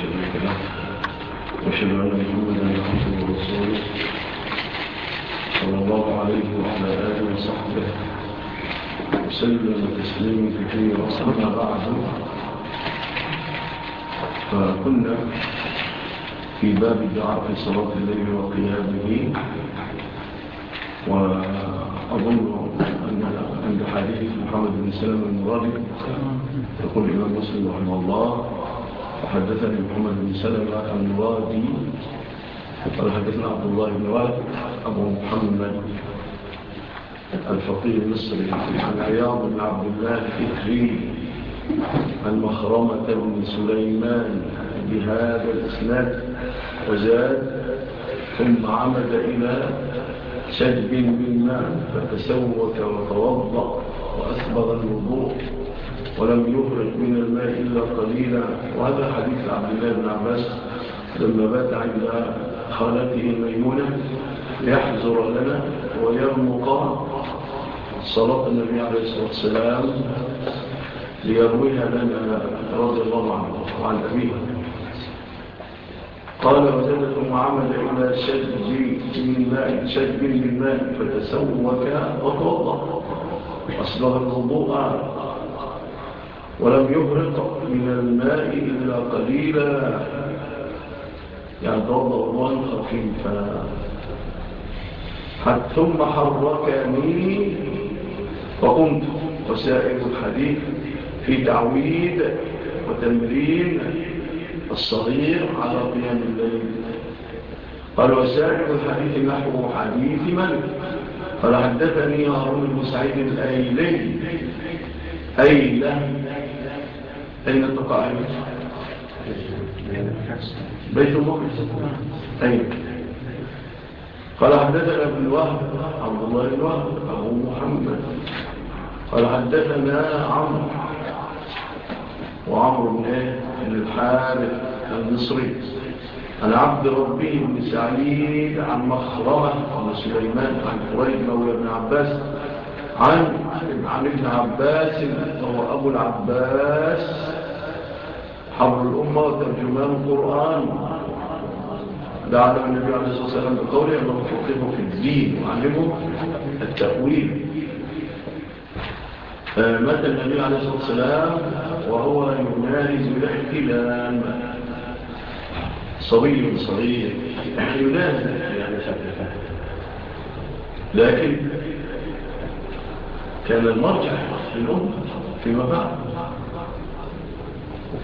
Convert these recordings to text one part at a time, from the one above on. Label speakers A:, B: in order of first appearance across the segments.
A: شريك له وأشهد أن محمدا عبده ورسوله صلى الله عليه وعلى آله وصحبه وسلم تسليما كثيرا أما بعد. فكنا في باب الدعاء في صلاة الليل وقيامه وأظن أن عند حديث محمد بن سلام المرابي يقول الإمام مسلم رحمه الله وحدثني محمد بن سلم الوادي قال حدثنا عبد الله بن وائل أبو محمد الفقير المصري عن عياض بن عبد الله فكري عن مخرمة بن سليمان بهذا الإسناد وزاد ثم عمد إلى شجب من ماء فتسوك وتوضأ وأسبغ الوضوء. ولم يخرج من الماء إلا قليلا. وهذا حديث عبد الله بن عباس لما بات عند خالته الميمونة ليحذر لنا ويرمق صلاة النبي عليه الصلاة والسلام ليرويها لنا رضي الله عنه وعن أبيه. قال وزادت معامل إلى شد من ماء شد من ماء فتسوك وتوضع أصبح الوضوء ولم يبرق من الماء إلا قليلا. يعني يعتبر الله خفيفا ثم حركني فقمت. وسائل الحديث في تعويد وتمرين الصغير على قيام الليل. قال وسائل الحديث نحو حديث من؟ قال حدثني هارون بن سعيد الأيلي. أيلة. أين تقع أمير بيت المقدس۔ أين قال حدثنا ابن وهب عبد الله بن وهب أبو محمد۔ قال حدثنا عمرو وعمرو بن الحارث المصري. عن عبد ربي بن سعيد عن مخرمة عن سليمان عن قريب مولى بن عباس عن عن ابن عباس هو أبو العباس. حبر الأمة وترجمان القرآن. دعنا من النبي عليه الصلاة والسلام بقوله أنه فقه في الدين وعلمه التأويل. آه، مات النبي عليه الصلاة والسلام وهو يناهز الاحتلام. صبي صغير. ينارز يعني لكن كان المرجع في الأمة فيما بعد.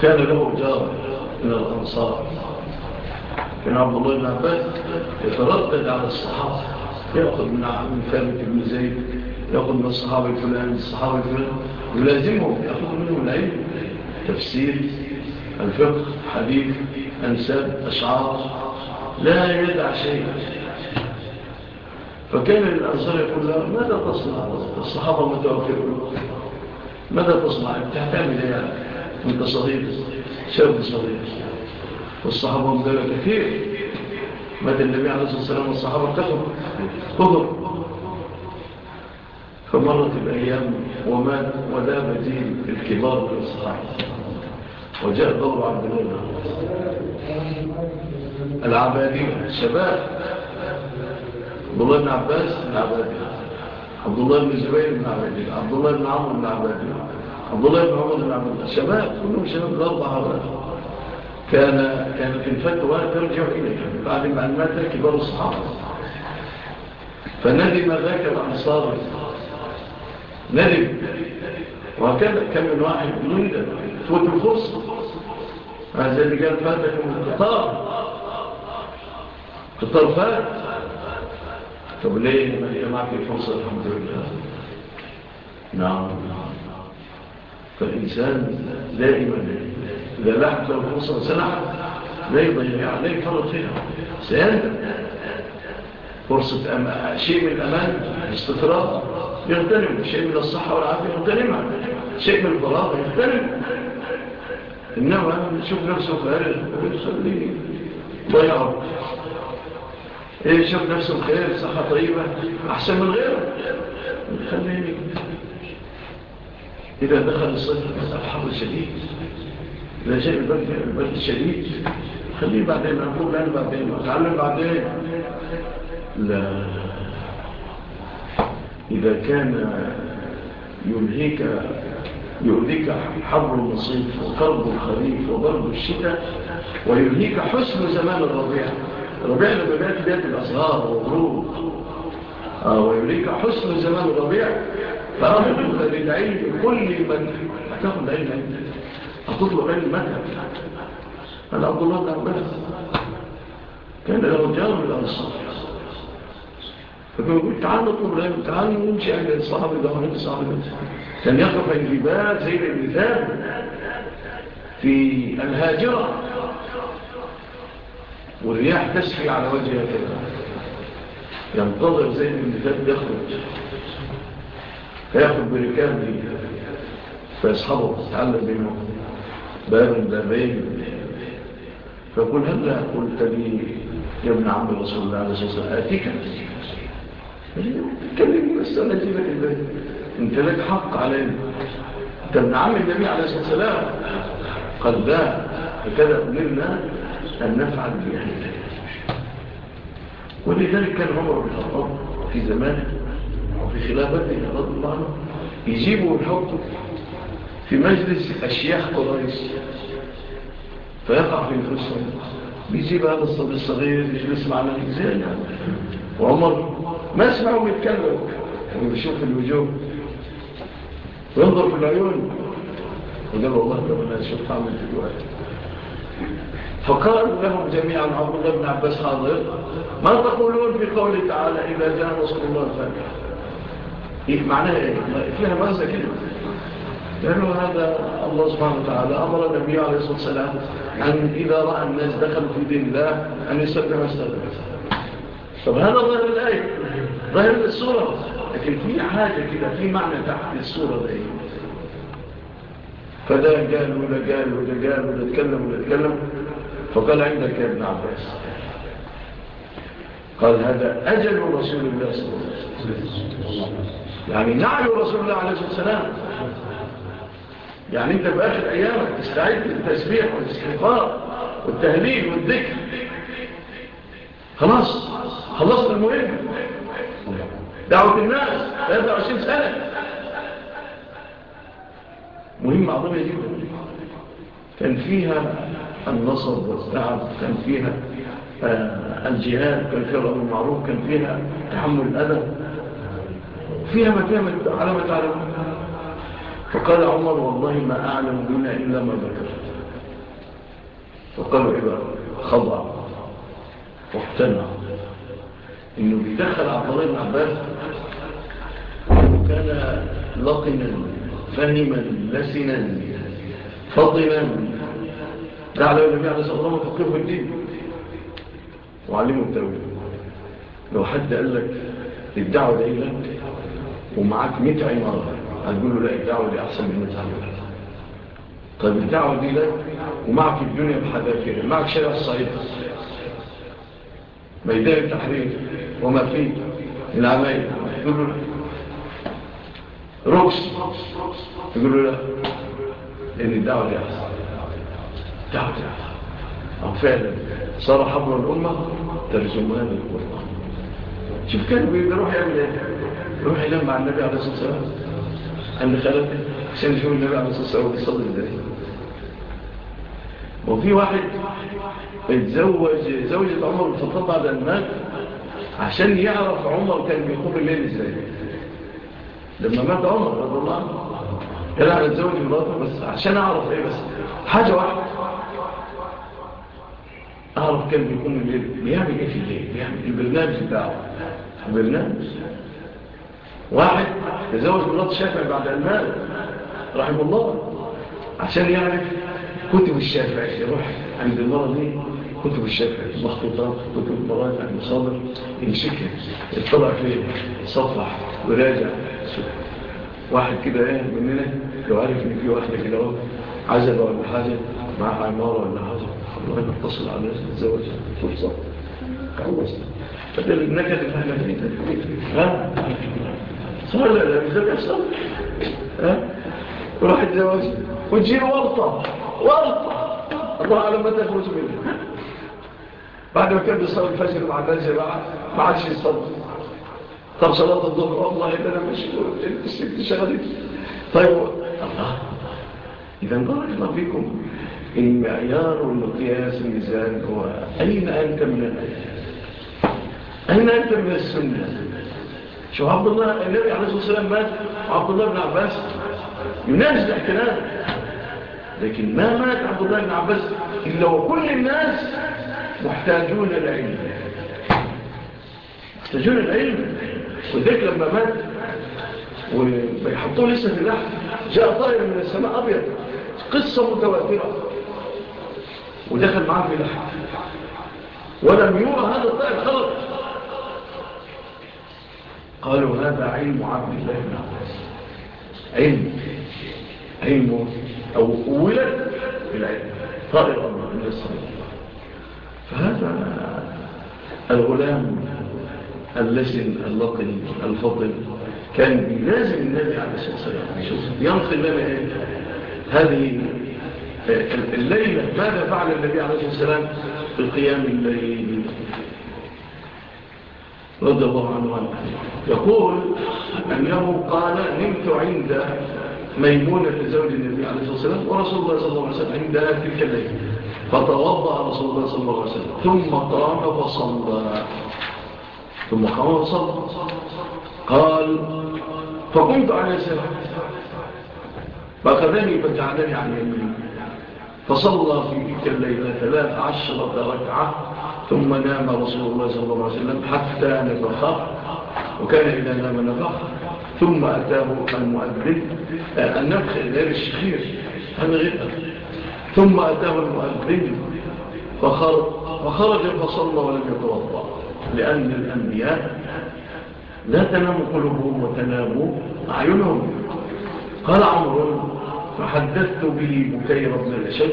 A: كان له جار من الأنصار. كان عبد الله بن عباس يتردد على الصحابة. يأخذ من عبد ثابت بن زيد يأخذ من الصحابة الفلان الصحابة الفلان يلازمهم يأخذ منهم العلم تفسير الفقه حديث أنساب أشعار لا يدع شيء. فكان الأنصار يقول له ماذا تصنع؟ الصحابة متوفرون ماذا تصنع؟ تحتمل يعني انت صغير شاب صغير والصحابة مجالة كثير مات النبي عليه الصلاة والسلام والصحابة كثر كثر فمرت الأيام ومات وذاب دين الكبار والصحابة وجاء دور عبد الله العبادية الشباب۔ عبد الله بن عباس العبادي عبد الله بن زبير بن عبادي عبد الله بن عمر بن عبادي عبد الله بن عمر بن عبد الله شباب كلهم شباب الأربعة أربعة كان كان في الفتوى ترجع إليه. بعد ما مات كبار الصحابة. فندم ذاك الأنصار ندم وهكذا كم من واحد يندم فوت الفرصة هذا اللي قال من القطار. القطار فات. طب ليه ما هي معك الفرصة الحمد لله؟ نعم. فالإنسان دائما إذا لحظة وفرصة سلحظة لا يضيع عليه فرط فيها. سيندم فرصة أم... شيء من الأمان استطراد يغتنم. شيء من الصحة والعافية يغتنمها. شيء من الضراغ يغتنم. إنما نشوف نفسه خارج ويخليه ضيع إيه شوف نفسه خير صحة طيبة أحسن من غيره. يخليه إذا دخل الصيف الحر شديد إذا جاء البرد الشديد خليه بعدين أقول أنا بعدين أتعلم بعدين. لا. إذا كان يلهيك يؤذيك حر المصيف وقرب الخريف وضرب الشتاء ويلهيك حسن زمان الربيع. الربيع لما بات بيت الأصغار والغروب. آه، ويلهيك حسن زمان الربيع. فأخذ للعلم كل من أتاخذ العلم أخذ العلم علم مذهب قال عبد الله بن عباس كان له جار من الانصار فبيقول تعال نطلب العلم تعال نمشي أهل الصحابه ده وهناك الصحابه كان يقف الجبال زي الانسان في الهاجرة والرياح تسفي على وجهها الجبال ينتظر زي الانسان يخرج. فياخذ بركان دي فيصحبه وتتعلم منه باب بابين فقل هل قلت لي يا ابن عم رسول الله عليه الصلاه والسلام اتيك تكلمني بس أنا اجيبك البيت انت لك حق علينا انت ابن عم النبي عليه الصلاه والسلام قد باع فكذا امرنا ان نفعل باهل ولذلك كان عمر بن الخطاب في زمانه وفي خلافته رضي الله عنه يجيبه الحكم في مجلس أشياخ قريش. فيقع في الخسر بيجيب هذا الصبي الصغير يجلس معنا الإنزال وعمر ما اسمعهم يتكلم. ويشوف الوجوه. وينظر في العيون. وقال والله لو أنا تعمل في الوقت فقال لهم جميعا عبد الله بن عباس حاضر ما تقولون في قول تعالى إذا جاء رسول الله فاتح إيه معناها فيها مغزى كلمة لأنه هذا الله سبحانه وتعالى أمر النبي عليه الصلاة والسلام أن إذا رأى الناس دخلوا في دين الله أن يسبح السلام طب هذا ظهر الآية ظهر السورة لكن في حاجة كده في معنى تحت السورة ده فده قال ولا قال ولا قال ولا تكلم ولا تكلم فقال عندك يا ابن عباس. قال هذا أجل رسول الله صلى الله عليه وسلم. يعني نعي رسول الله عليه السلام يعني انت بآخر أيامك تستعيد للتسبيح والاستغفار والتهليل والذكر. خلاص خلصت المهم. دعوة الناس 23 سنة. مهمة عظيمة جدا. كان فيها النصر والتعب كان فيها الجهاد كان فيها الأمر المعروف كان فيها تحمل الأذى. فيها ما تعمل على ما تعلم فقال عمر والله ما أعلم بنا إلا ما ذكرت. فقالوا عبارة خضع واقتنع إنه بيدخل عبد الله بن عباس وكان لقنا فهما لسنا فطنا دعا له النبي عليه الصلاة والسلام فقيه الدين. وعلموا التوحيد. لو حد قال لك الدعوة دي لك ومعاك 100 عمارة هتقول له لا الدعوة دي أحسن من 100 طيب الدعوة دي لك ومعك الدنيا بحذافيرها معك شارع الصعيد. ميدان التحرير وما فيه العمايل. تقول له رقص تقول له لا لأن الدعوة دي أحسن. الدعوة دي أحسن. أو فعلا. صار حبر الأمة ترجمان القرآن شوف كان بيروح يعمل إيه؟ يروح يلم مع النبي عليه الصلاة والسلام. عند خالته عشان يشوف النبي عليه الصلاة والسلام بيصلي الدليل وفي واحد اتزوج زوجة عمر بن الخطاب بعد أن مات عشان يعرف عمر كان بيقوم الليل إزاي. لما مات عمر رضي الله عنه قال أنا أتزوج مراته بس عشان أعرف إيه بس. حاجة واحدة. أعرف كان بيكون الليل بيعمل إيه في الليل؟ بيعمل إيه؟ البرنامج بتاعه. البرنامج؟ واحد تزوج مرات الشافعي بعد المال رحمه الله. عشان يعرف كتب الشافعي يروح عند المرة دي كتب الشافعي مخطوطات كتب المراجع يعني مصادر يمسكها يطلع فيه صفح وراجع. واحد كده إيه مننا لو عارف إن في واحدة كده أهو عزبة ولا حاجة معاها عمارة ولا حاجة. والله ما اتصل على الزواج فرصة خلص بدل النكد المهمة ها؟ صار لا مش ده بيحصل؟ ها؟ وراح يتزوج. وتجيله ورطة. ورطة. الله أعلم متى يخرج منها. بعد ما كان بيصلي الفجر مع بعد ما عادش يصلي طب صلاة الظهر والله إذا أنا مشغول الست شغلتي طيب الله. إذا بارك الله فيكم. المعيار والمقياس الميزان هو أين أنت من الآيات أين أنت من السنة شو عبد الله النبي عليه الصلاة والسلام مات؟ وعبد الله بن عباس. يناجز الاحتلال لكن ما مات عبد الله بن عباس إلا وكل الناس محتاجون العلم. محتاجون العلم. وذلك لما مات ويحطوه لسه في اللحظة جاء طائر من السماء أبيض. قصة متواترة. ودخل معه في لحظة ولم يرى هذا الطائب خلق قالوا هذا علم عبد الله بن عباس. علم علم أو ولد بالعلم الله من الصلاة فهذا الغلام اللسن اللقن الفضل كان لازم النبي عليه الصلاة والسلام. ينقل لنا هذه الليلة ماذا فعل النبي عليه السلام في القيام الليل؟ رضي الله عنه عنه يقول أنه قال نمت عند ميمونة زوج النبي عليه الصلاة والسلام ورسول الله صلى الله عليه وسلم عند تلك الليلة. فتوضأ رسول الله صلى الله عليه وسلم. ثم قام فصلى. ثم قام فصلى. قال فقمت عليه السلام فأخذني فجعلني عن يمينه فصلى في تلك الليلة ثلاث عشرة ركعة ثم نام رسول الله صلى الله عليه وسلم حتى نفخ وكان إذا نام نفخ ثم أتاه المؤذن آه، النفخ غير الشخير هنغير ثم أتاه المؤذن فخرج, فصلى ولم يتوضع لأن الأنبياء لا تنام قلوبهم وتنام أعينهم. قال عمرهم فحدثت به بكير بن الأشد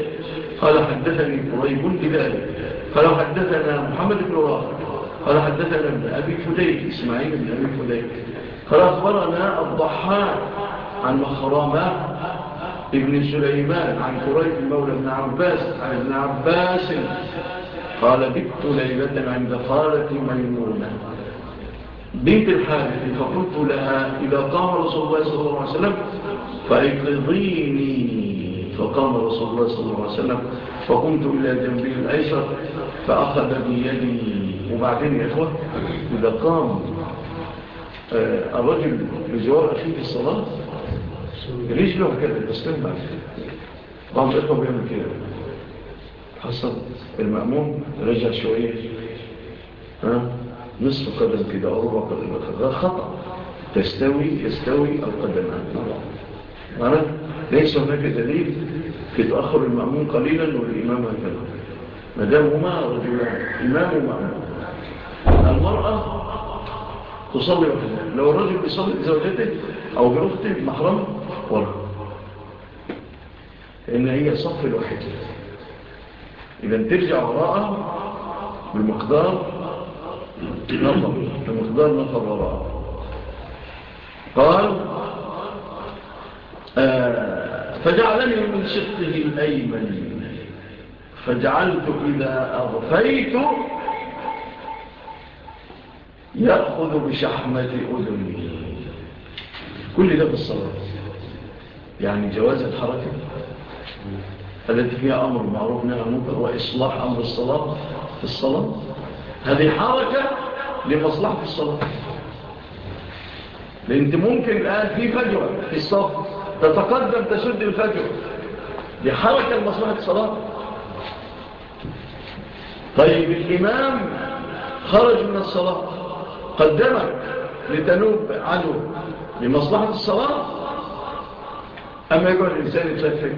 A: قال حدثني قريب بذلك قال حدثنا محمد بن رافع. قال حدثنا ابن أبي فديك إسماعيل بن أبي فديك. قال أخبرنا الضحاك عن مخرامة ابن سليمان عن قريب المولى ابن عباس عن ابن عباس. قال بيت ليلة عند خالة ميمونة. بنت الحارث فقلت لها إذا قام رسول الله صلى الله عليه وسلم فأيقظيني فقام رسول الله صلى الله عليه وسلم فقمت إلى جنبه الأيسر فأخذ بيدي وبعدين يا إخوة إذا قام آه، الرجل بجوار أخيه في الصلاة رجله كده؟ تسلم قام الإخوة بيعمل كده. حصل المأمون رجع شوية. ها؟ نصف قدم كده أو ربع قدم. ده خطأ. تستوي يستوي القدمان ليس هناك دليل في تأخر المأمون قليلا والإمام هكذا. ما دام هما رجلان إمام ومأمون المرأة تصلي وحدها لو الرجل بيصلي بزوجته أو بأخته محرمه ولا لأن هي صف الوحيد إذا ترجع وراءها بمقدار نفر بمقدار نفر وراءها. قال آه، فجعلني من شقه الأيمن. فجعلت إذا أغفيت يأخذ بشحمة أذني. كل ده بالصلاة يعني جواز الحركة؟ التي فيها أمر معروف نهى منكر وإصلاح أمر الصلاة في الصلاة. هذه حركة لمصلحة الصلاة. لأنت ممكن الآن في فجوة في الصف. تتقدم تسد الفجر لحركة المصلحة لمصلحة الصلاة. طيب الإمام خرج من الصلاة قدمك لتنوب عنه لمصلحة الصلاة؟ أما يقول الإنسان يتلفك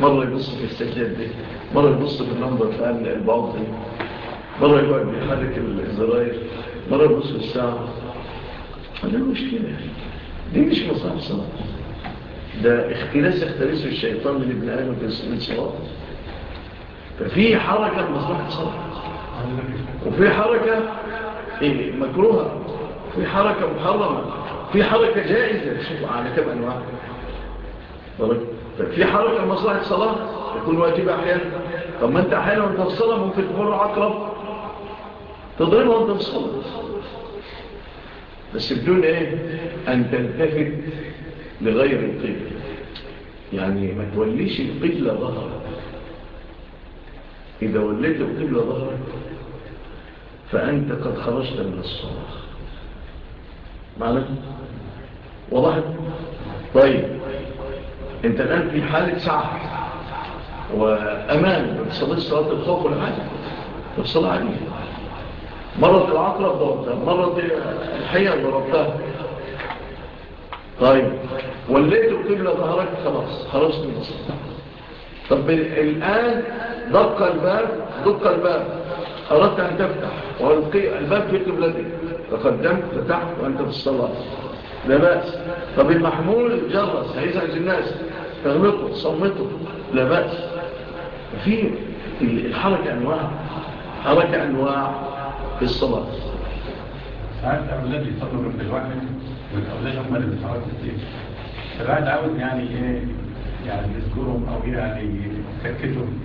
A: مرة يبص في السجادة دي مرة يبص في النمبر فعل البعض مرة يقعد بحركة الزراير مرة يبص في الساعة. هذا مشكلة دي مش مصلحة الصلاة. ده اختلاس يختلسه الشيطان من ابن آدم من صلاته ففي حركة مصلحة صلاة وفي حركة إيه؟ مكروهة. في حركة محرمة. في حركة جائزة. شوف على كم أنواع. طيب، في حركة مصلحة صلاة يكون واجب أحيانا. طب ما أنت أحيانا أنت في صلاة ممكن تمر عقرب. تضربها وأنت في بس بدون إيه؟ أن تلتفت لغير القبل يعني ما توليش القبلة ظهر إذا وليت القبلة ظهر فأنت قد خرجت من الصلاة معنى؟ وضحت طيب. أنت الآن في حالة ساعة وأمان تصلي صلاة الخوف والعادة بتصلي عليها مرة العقرب ضربتها مرة الحية ضربتها. طيب. وليت القبلة ظهرك خلاص خلاص مصر. طب الآن دق الباب دق الباب. أردت أن تفتح وألقي الباب في قبلتك تقدمت فتحت وأنت في الصلاة. لا بأس. طب المحمول جرس هيزعج الناس. تغلقه صمته. لا بأس. في الحركة أنواع حركة أنواع في الصلاة.
B: ساعات أولادي من بالواحد والاولاد هم اللي بيتحركوا كتير فالواحد عاوز يعني إيه يعني يذكرهم أو إيه، يعني نسكتهم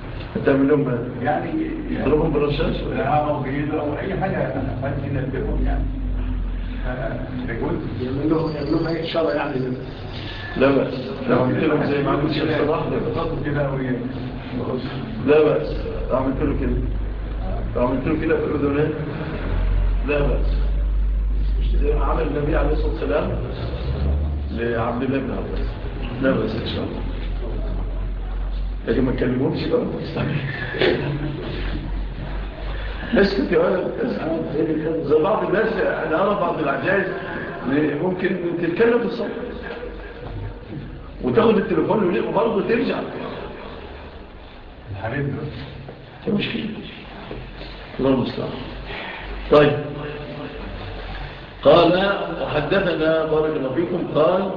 A: تعمل لهم
B: يعني
A: يضربهم بالرشاش
B: لا أو بايده أو أي حاجة فاهم ينبههم يعني.
C: يعمل لهم يعمل لهم اشاره يعني.
A: لا بأس. لو عملت لهم زي ما عملت يعني الشيخ صلاح لا بأس. عملت له كده. لو عملت له كده في الأذنين. لا بأس. عمل النبي عليه الصلاة والسلام لعبد الله بن عباس. لا بس إن شاء الله. لكن ما تكلمونش بقى. ناس كتير زي بعض الناس أنا أرى بعض العجائز ممكن تتكلم في بالصوت. وتاخد التليفون وبرضه ترجع.
B: الحبيب
A: ده. مشكلة. الله المستعان. طيب. قال وحدثنا بارك الله فيكم قال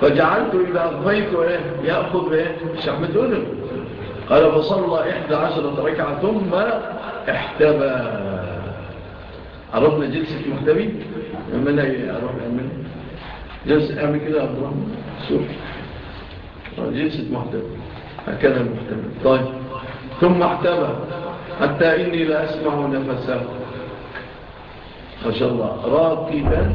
A: فجعلت إذا أغفيت إيه يأخذ إيه شحمة أذن قال فصلى إحدى عشرة ركعة ثم احتبى. عرفنا جلسة محتبي من أي عرفنا من جلسة أعمل كده عبد الرحمن. شوف. آه، جلسة محتبي هكذا محتبي طيب. ثم احتبى. حتى إني لا أسمع نفسه. فصلى راكبا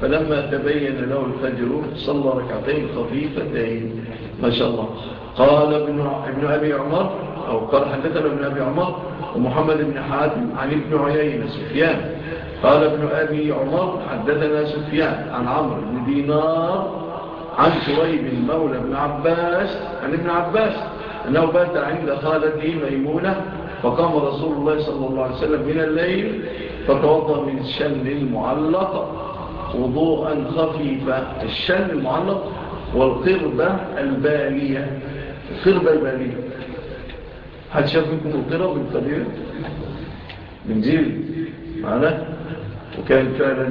A: فلما تبين له الفجر صلى ركعتين خفيفتين ما شاء الله قال ابن ابن أبي عمر أو قال حدثنا ابن أبي عمر ومحمد بن حاتم عن ابن عيينة سفيان. قال ابن أبي عمر حدثنا سفيان عن عمرو بن دينار عن شريب المولى بن عباس عن ابن عباس أنه بات عند خالته ميمونة فقام رسول الله صلى الله عليه وسلم من الليل فتوضى من الشن المعلقة وضوءا خفيفا الشن المعلق والقربة البالية. القربة البالية. هل شاف منكم القربة بالطبيعة من جيل. معنا؟ وكان فعلا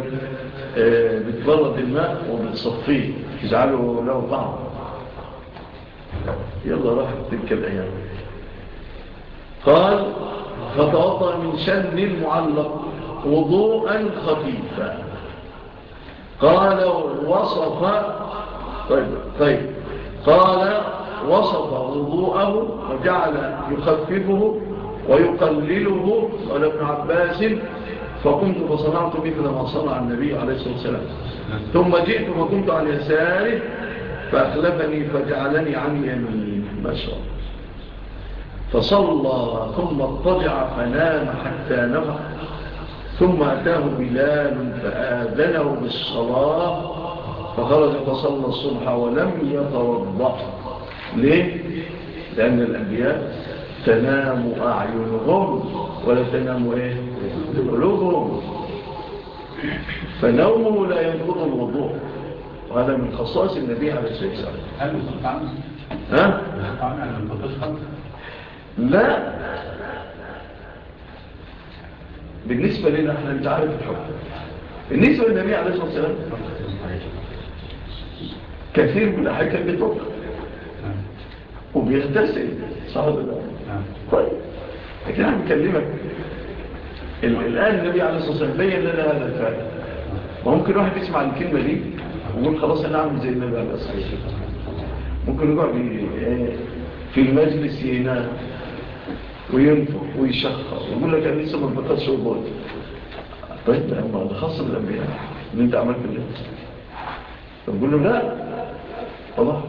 A: آه، بتبرد الماء وبتصفيه. يجعله له طعم. يلا راحت تلك الأيام. قال فتوضأ من شن المعلق وضوءا خفيفا. قال وصف طيب طيب. قال وصف وضوءه وجعل يخففه ويقلله قال ابن عباس فقمت فصنعت مثل ما صنع النبي عليه الصلاة والسلام. ثم جئت وكنت عن يساره فأخلفني فجعلني عن يمين ما شاء الله. فصلى ثم اضطجع فنام حتى نفق ثم أتاه بلال فآذنه بالصلاة فخرج فصلى الصبح ولم يتوضع ليه؟ لأن الأنبياء تنام أعينهم ولا تنام إيه؟ قلوبهم فنومه لا ينقض الوضوء وهذا من خصائص النبي عليه الصلاة والسلام
B: هل
A: ها؟ لا. بالنسبة لنا إحنا نتعرف الحب بالنسبة للنبي عليه الصلاة والسلام. كثير من الأحيان كان وبيغتسل. صعب الله طيب. لكن أنا بكلمك. الآن النبي عليه الصلاة والسلام بيّن لنا هذا الفعل. وممكن واحد يسمع الكلمة دي ويقول خلاص أنا عمل زي النبي عليه الصلاة والسلام. ممكن يقع آه، في المجلس هنا. وينفخ ويشخر. ويقول لك أنا لسه ما انفطرش وبوت طيب ما الخصم بالأنبياء اللي أنت عملت اللي طب له لا. والله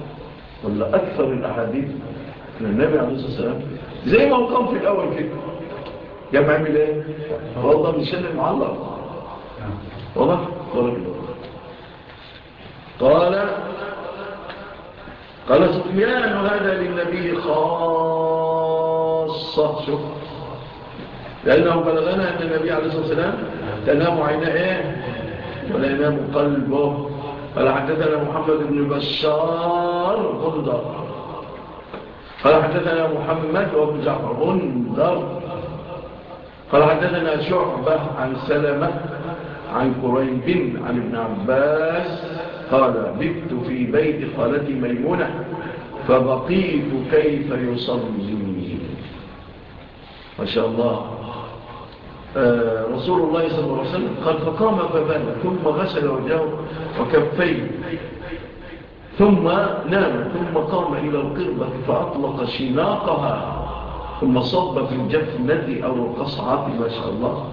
A: ولا أكثر الأحاديث من النبي عليه الصلاة والسلام زي ما هو قام في الأول كده. جمع عامل إيه؟ والله من شن المعلق. والله والله قال قال سبيان هذا للنبي خاص. خاصة شوف لأنه بلغنا أن النبي عليه الصلاة والسلام تنام عيناه ولا ينام قلبه. قال حدثنا محمد بن بشار غندر. قال حدثنا محمد وابن جعب غندر. قال حدثنا شعبة عن سلمة عن كريب عن ابن عباس. قال ببت في بيت خالتي ميمونة فبقيت كيف يصلي. ما شاء الله آه، رسول الله صلى الله عليه وسلم قال فقام فبنى ثم غسل وجهه وكفيه ثم نام ثم قام إلى القربة فأطلق شناقها ثم صب في الجفنة أو القصعة ما شاء الله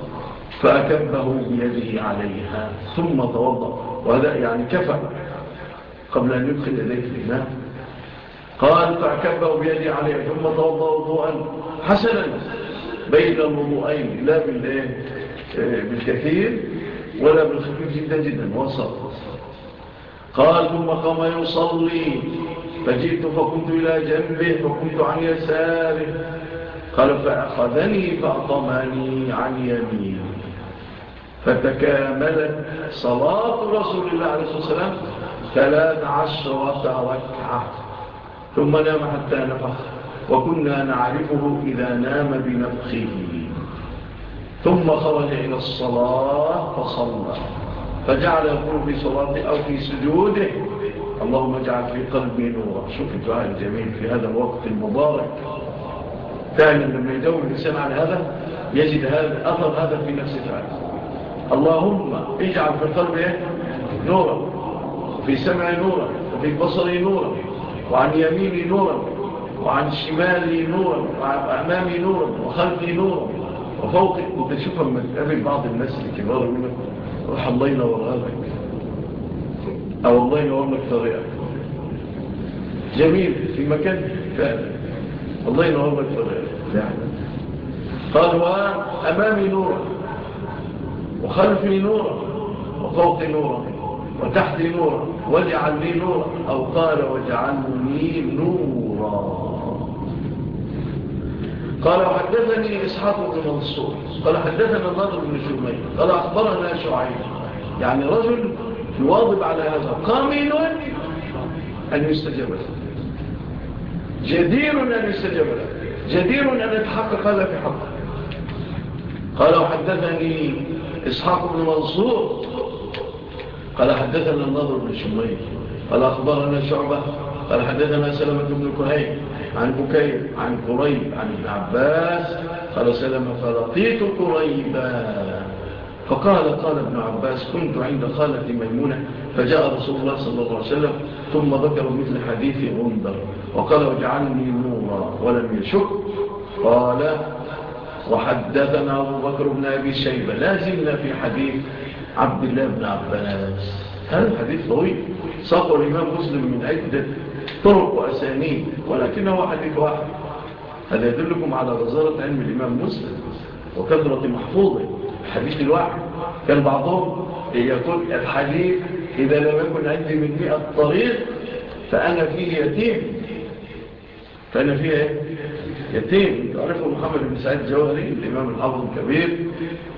A: فأكبه بيده عليها ثم توضأ. وهذا يعني كفى قبل أن يدخل إليه الإمام. قال فأكبه بيده عليها ثم توضأ وضوءا حسنا. بين الوضوءين لا آه، بالكثير ولا بالخفيف جدا جدا وصل قال ثم قام يصلي. فجئت فكنت إلى جنبه فكنت عن يساره. قال فأخذني فأطمني عن يمين فتكاملت صلاة رسول الله عليه الصلاة والسلام ثلاث عشرة ركعة. ثم نام حتى نفخ. وكنا نعرفه إذا نام بنفخه. ثم خرج إلى الصلاة فصلى. فجعل يقول في صلاته أو في سجوده. اللهم اجعل في قلبي نورا. شوف الدعاء الجميل في هذا الوقت المبارك. دائما لما يدور الإنسان على هذا يجد هذا أثر هذا في نفس فعلا. اللهم اجعل في قلبي نورا في سمعي نورا وفي بصري نورا وعن يميني نورا. وعن شمالي نور وأمامي نور وخلفي نور وفوقي. وبتشوف لما تقابل بعض الناس الكبار يقول روح الله ينور غالك أو الله ينور لك طريقك جميل في مكان فعلا. الله ينور لك طريقك نعم. قال وأمامي نورا وخلفي نورا وفوقي نورا وتحتي نورا واجعل لي نورا. أو قال واجعلني نورا. قال حدثني إسحاق بن منصور قال حدثنا النظر بن شميل قال أخبرنا شعيب. يعني رجل يواظب على هذا قامل أن يستجب له. جدير أن يستجب له. جدير أن يتحقق هذا في حقه. قال حدثني إسحاق بن منصور قال حدثنا النظر بن شميل قال أخبرنا شعبة قال حدثنا سلمة بن كهين عن بكير عن قريب عن العباس قال سلم فلقيت قريبا. فقال قال ابن عباس كنت عند خالة ميمونة فجاء رسول الله صلى الله عليه وسلم ثم ذكر مثل حديث غندر وقال اجعلني نورا ولم يشك. قال وحدثنا أبو بكر بن أبي شيبة لازمنا في حديث عبد الله بن عباس. هذا الحديث طويل. صفر الإمام مسلم من عدة طرق وأسانيد ولكنه حديث واحد. هذا يدلكم على غزارة علم الإمام مسلم وكثرة محفوظه. الحديث الواحد كان بعضهم يقول الحديث إذا لم يكن عندي من مئة طريق فأنا فيه يتيم. فأنا فيه إيه؟ يتيم. تعرفوا محمد بن سعيد الجوهري الإمام الحافظ الكبير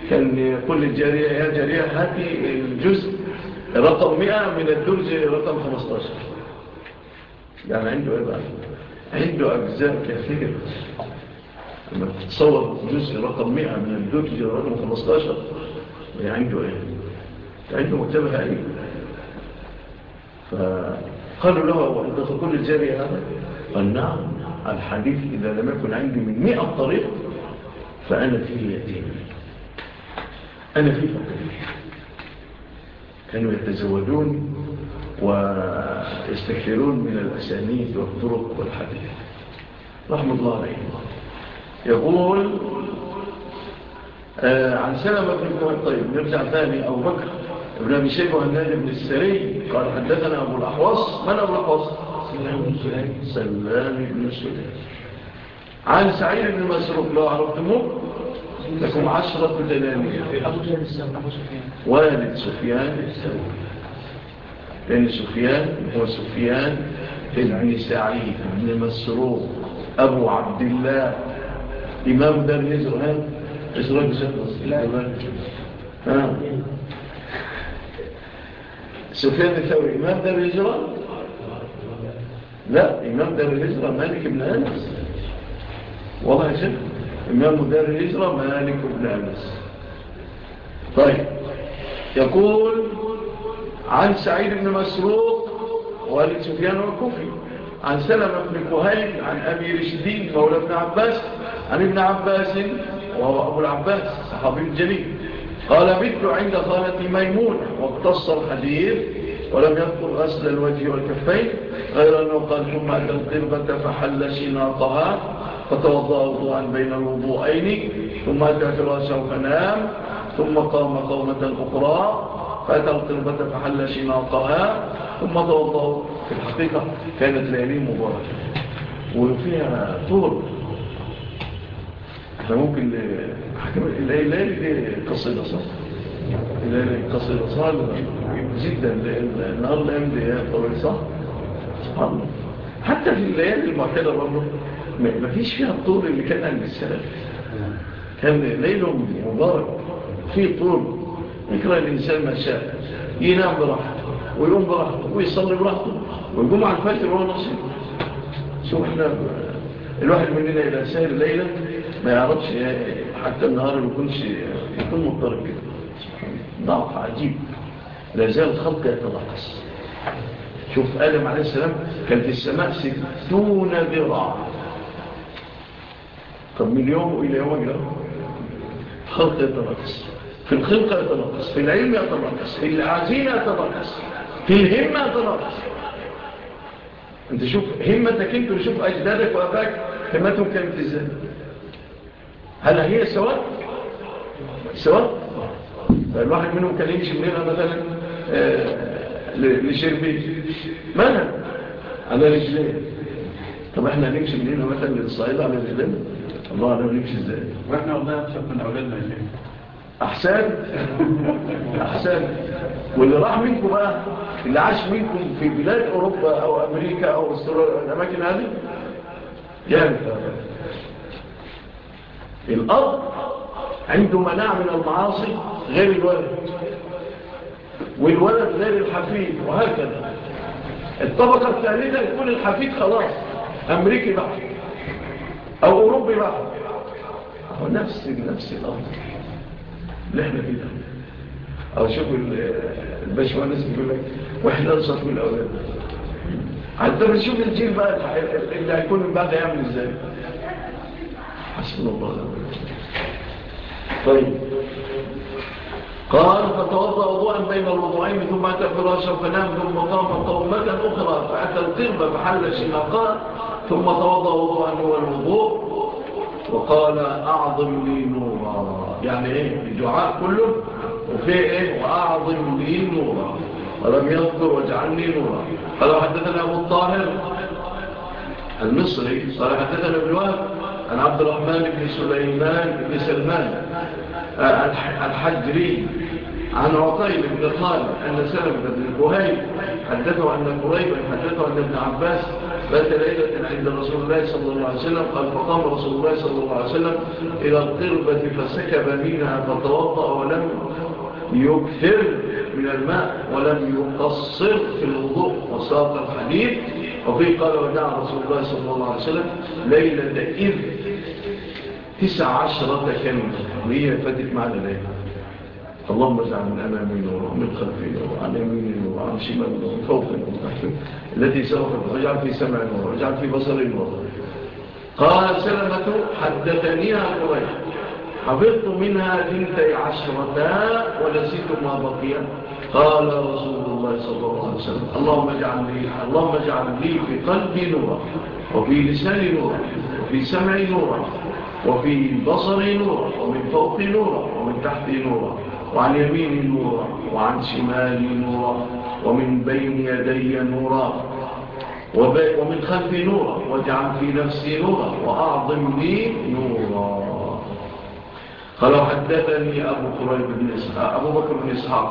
A: كان يقول للجارية يا جارية هاتي الجزء رقم 100 من الدرجة رقم 15 يعني عنده إيه بقى؟ عنده أجزاء كثيرة. لما تتصور جزء رقم 100 من الدرج رقم 15 يعني عنده إيه؟ عنده متابعة إيه فقالوا له انت كل الجاري هذا؟ قال نعم الحديث إذا لم يكن عندي من مئة طريق فأنا فيه يتيم أنا فيه فقير كانوا يتزودون ويستكثرون من الأسانيد والطرق والحديث. رحم الله عليه. يقول آه، عن سلم بن طيب نرجع ثاني أو بكر ابن أبي شيب وهناد بن السري قال حدثنا أبو الأحواص من أبو الأحواص؟ سلام بن سلام سلام بن سلام عن سعيد بن مسروق لو عرفتموه؟ لكم عشرة
C: تلامية
A: والد سفيان السوري لأن سفيان هو سفيان ابن سعيد بن مسروق أبو عبد الله. إمام دار الإزرهان إزرهان بسهل سفيان الثوري إمام دار الإزرهان لا إمام دار الهجرة مالك بن أنس. والله يا شيخ إمام دار الهجرة مالك بن أنس. طيب يقول عن سعيد بن مسروق والد سفيان والكفي عن سلم بن كهين عن أبي رشدين مولى ابن عباس عن ابن عباس وهو أبو العباس صحابي الجليل قال بيت عند خالة ميمون واقتص الحديث ولم يذكر غسل الوجه والكفين غير أنه قال ثم أتى القربة فحل شناطها فتوضأ وضوءا بين الوضوءين ثم أتى فراشه فنام ثم قام قومة أخرى فأتى القربة فحل شناقها ثم توضه في الحقيقة كانت ليالين مباركة. وفيها طول. إحنا ممكن الليالي دي قصيدة صح؟ الليالي قصيدة صح؟ جدا النهار الأيام دي طويل صح؟ سبحان الله. حتى في الليالي المعتدة برضه ما فيش فيها الطول اللي كان عند السلف كان ليلهم مبارك فيه طول. يكره الإنسان ما شاء. ينام براحته ويقوم براحته ويصلي براحته ويقوم على الفجر وهو نصيب شو إحنا الواحد مننا إلى سهر الليلة ما يعرفش حتى النهار ما يكونش يكون مضطرب كده. ضعف عجيب. لا زال الخلق يتنقص شوف آدم عليه السلام كان في السماء ستون ذراع. طب من يوم إلى يوم الخلق يتنقص في الخلقة يتناقص في العلم يتناقص في العزيمة يتناقص في الهمة يتناقص انت شوف همتك انت وشوف أجدادك وابائك همتهم كانت إزاي. هل هي سواء سواء طيب، الواحد منهم كان يمشي منها مثلا آه، لشربي مالها على رجليه. طب إحنا هنمشي هنا مثلا للصعيد على رجليه الله اعلم نمشي إزاي؟
B: وإحنا والله أكثر من أولادنا يا شيخ.
A: احسان احسان واللي راح منكم بقى اللي عاش منكم في بلاد أوروبا أو أمريكا أو أستراليا الأماكن هذه جامد. الأرض عنده مناع من المعاصي غير الولد. والولد غير الحفيد وهكذا. الطبقة الثالثة يكون الحفيد خلاص. أمريكي بحر أو أوروبي بحر هو نفس نفس الامر نحن كده ده أو شوفوا الباشمهندس بيقول لك وإحنا نصف الأولاد. حتى بشوف الجيل بقى اللي هيكون من بعد يعمل إزاي. حسبنا الله طيب. قال فتوضأ وضوءا بين الوضوعين ثم أتى فراشا فنام ثم قام طوبه أخرى فأتى القربه فحل شنقاء ثم توضأ وضوءا هو الوضوء. وقال أعظم لي نورا. يعني إيه؟ الدعاء كله وفيه إيه؟ وأعظم لي نورا. ولم يذكر واجعلني نورا. قال حدثنا أبو الطاهر المصري. قال حدثنا ابن وهب عن عبد الرحمن بن سليمان بن سلمان آه، الحجري. عن عطيب بن خالد أن سلم بن كهيب حدثه أن قريبا حدثه أن ابن عباس بات ليلة عند رسول الله صلى الله عليه وسلم قال فقام رسول الله صلى الله عليه وسلم إلى القربة فسكب منها فتوضأ ولم يكثر من الماء ولم يقصر في الوضوء وساق الحديث. وفيه قال ودعا رسول الله صلى الله عليه وسلم ليلة إذ تسع عشرة كاملة وهي فاتت معنا ليلة. اللهم اجعل من أمامنا ومن خلفنا وعن يميننا وعن شمالنا وفوقنا نورا التي سوف واجعل في سمعنا واجعل في بصرنا قال سلمة حدثني عن قريش. حفظت منها ثنتي عشرة ونسيت ما بقي. قال رسول الله صلى الله عليه وسلم اللهم اجعل لي اللهم اجعل لي في قلبي نورا وفي لساني نورا وفي سمعي نورا وفي بصري نورا ومن فوقي نورا ومن تحتي نورا. وعن يمين نورا وعن شمالي نورا ومن بين يدي نورا ومن خلف نورا واجعل في نفسي نورا وأعظم لي نورا. قال حدثني أبو قريب بن إسحاق أبو بكر بن إسحاق.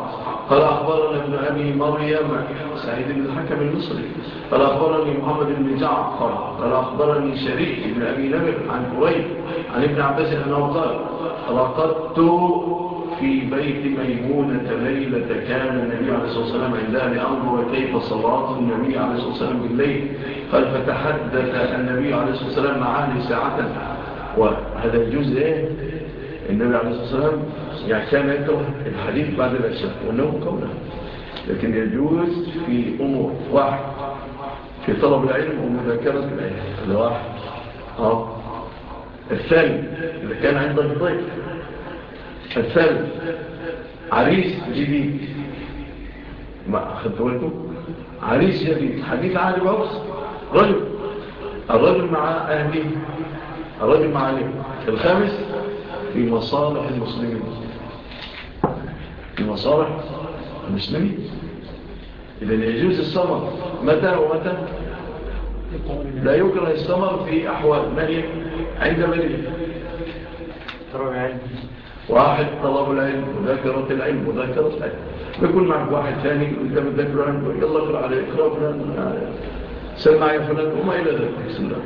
A: قال أخبرنا ابن أبي مريم سعيد بن الحكم المصري قال أخبرني محمد بن جعفر. قال أخبرني شريك بن أبي نبي عن قريب عن ابن عباس أنه قال رقدت في بيت ميمونة ليلة كان النبي عليه الصلاة والسلام عندها لأنظر كيف صلاة النبي عليه الصلاة والسلام بالليل. قال فتحدث النبي عليه الصلاة والسلام معاه ساعة. وهذا الجزء إيه النبي عليه الصلاة والسلام يعني كان يكره الحديث بعد العشاء وأنه كونه لكن يجوز في أمور واحد في طلب العلم ومذاكرة العلم. هذا واحد. الثاني إذا كان عندك ضيف حسان عريس جديد. ما أخذت بالكم؟ عريس جديد. حديث عالي وأوسط رجل الرجل مع أهله الرجل مع أهله. الخامس في مصالح المسلمين. في مصالح المسلمين. إذن يجوز الصمر متى ومتى؟ لا يكره الصمر في أحوال. مالية عند مالية ترى واحد طلب العلم مذاكرة العلم مذاكرة العلم. بيكون معك واحد ثاني انت مذاكرة العلم يلا اقرأ عليه اقرأ فلان آه، سمع يا فلان وما إلى ذلك. بسم الله.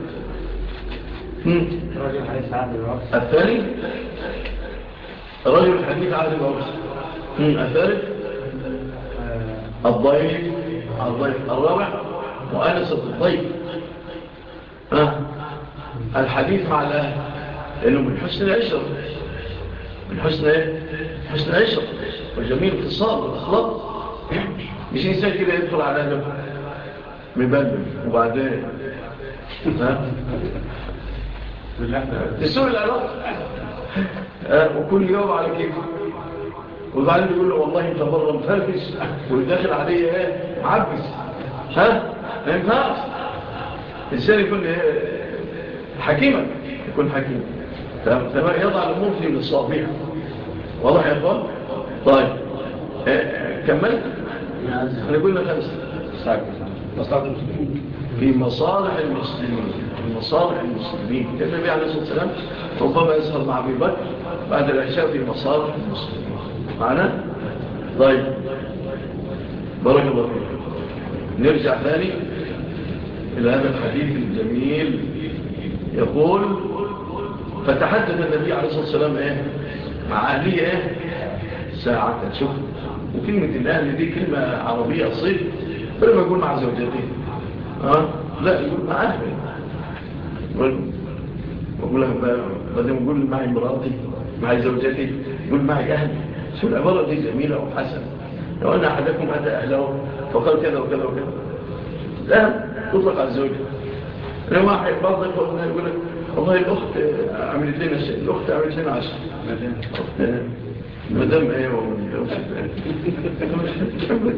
A: الثاني؟ رجل حديث عهد الوابس الثالث؟ الضيف الضيف الرابع؟ مؤنسة الضيف الحديث مع الأهل من حسن العشرة. من حسن حسن عشق وجميل اتصال والأخلاق. مش إنسان كده يدخل على قلب مبلل وبعدين السوء العلاق وكل يوم على كيفه وبعدين يقول له والله انت بره مفرفش ويدخل عليا إيه معبس. ها؟ ما ينفعش. الانسان يكون حكيما يكون حكيما. تمام. يضع الأمور في مصابيح واضح يا أخوان؟ طيب. آه. كملت؟ إحنا قلنا خمسة في مصالح المسلمين في مصالح المسلمين. النبي عليه الصلاة والسلام ربما يسهر مع أبي بكر بعد العشاء في مصالح المسلمين. معنا؟ طيب. بارك الله فيك. نرجع ثاني إلى هذا الحديث الجميل. يقول فتحدث النبي عليه الصلاة والسلام إيه؟ مع أهلية إيه؟ ساعة. تشوف وكلمة الأهل دي كلمة عربية صيف فلما يقول مع زوجتي أه؟ لا يقول مع أهلي. يقول لهم بدل ما يقول معي مراتي معي زوجتي يقول معي أهلي. شو العبارة دي جميلة وحسنة. لو أن أحدكم أتى أهله فقال كذا وكذا وكذا. الأهل يطلق على الزوجة لما واحد برضه يقول لك والله الأخت عملت لنا الأخت عملت لنا عشاء مدام إيه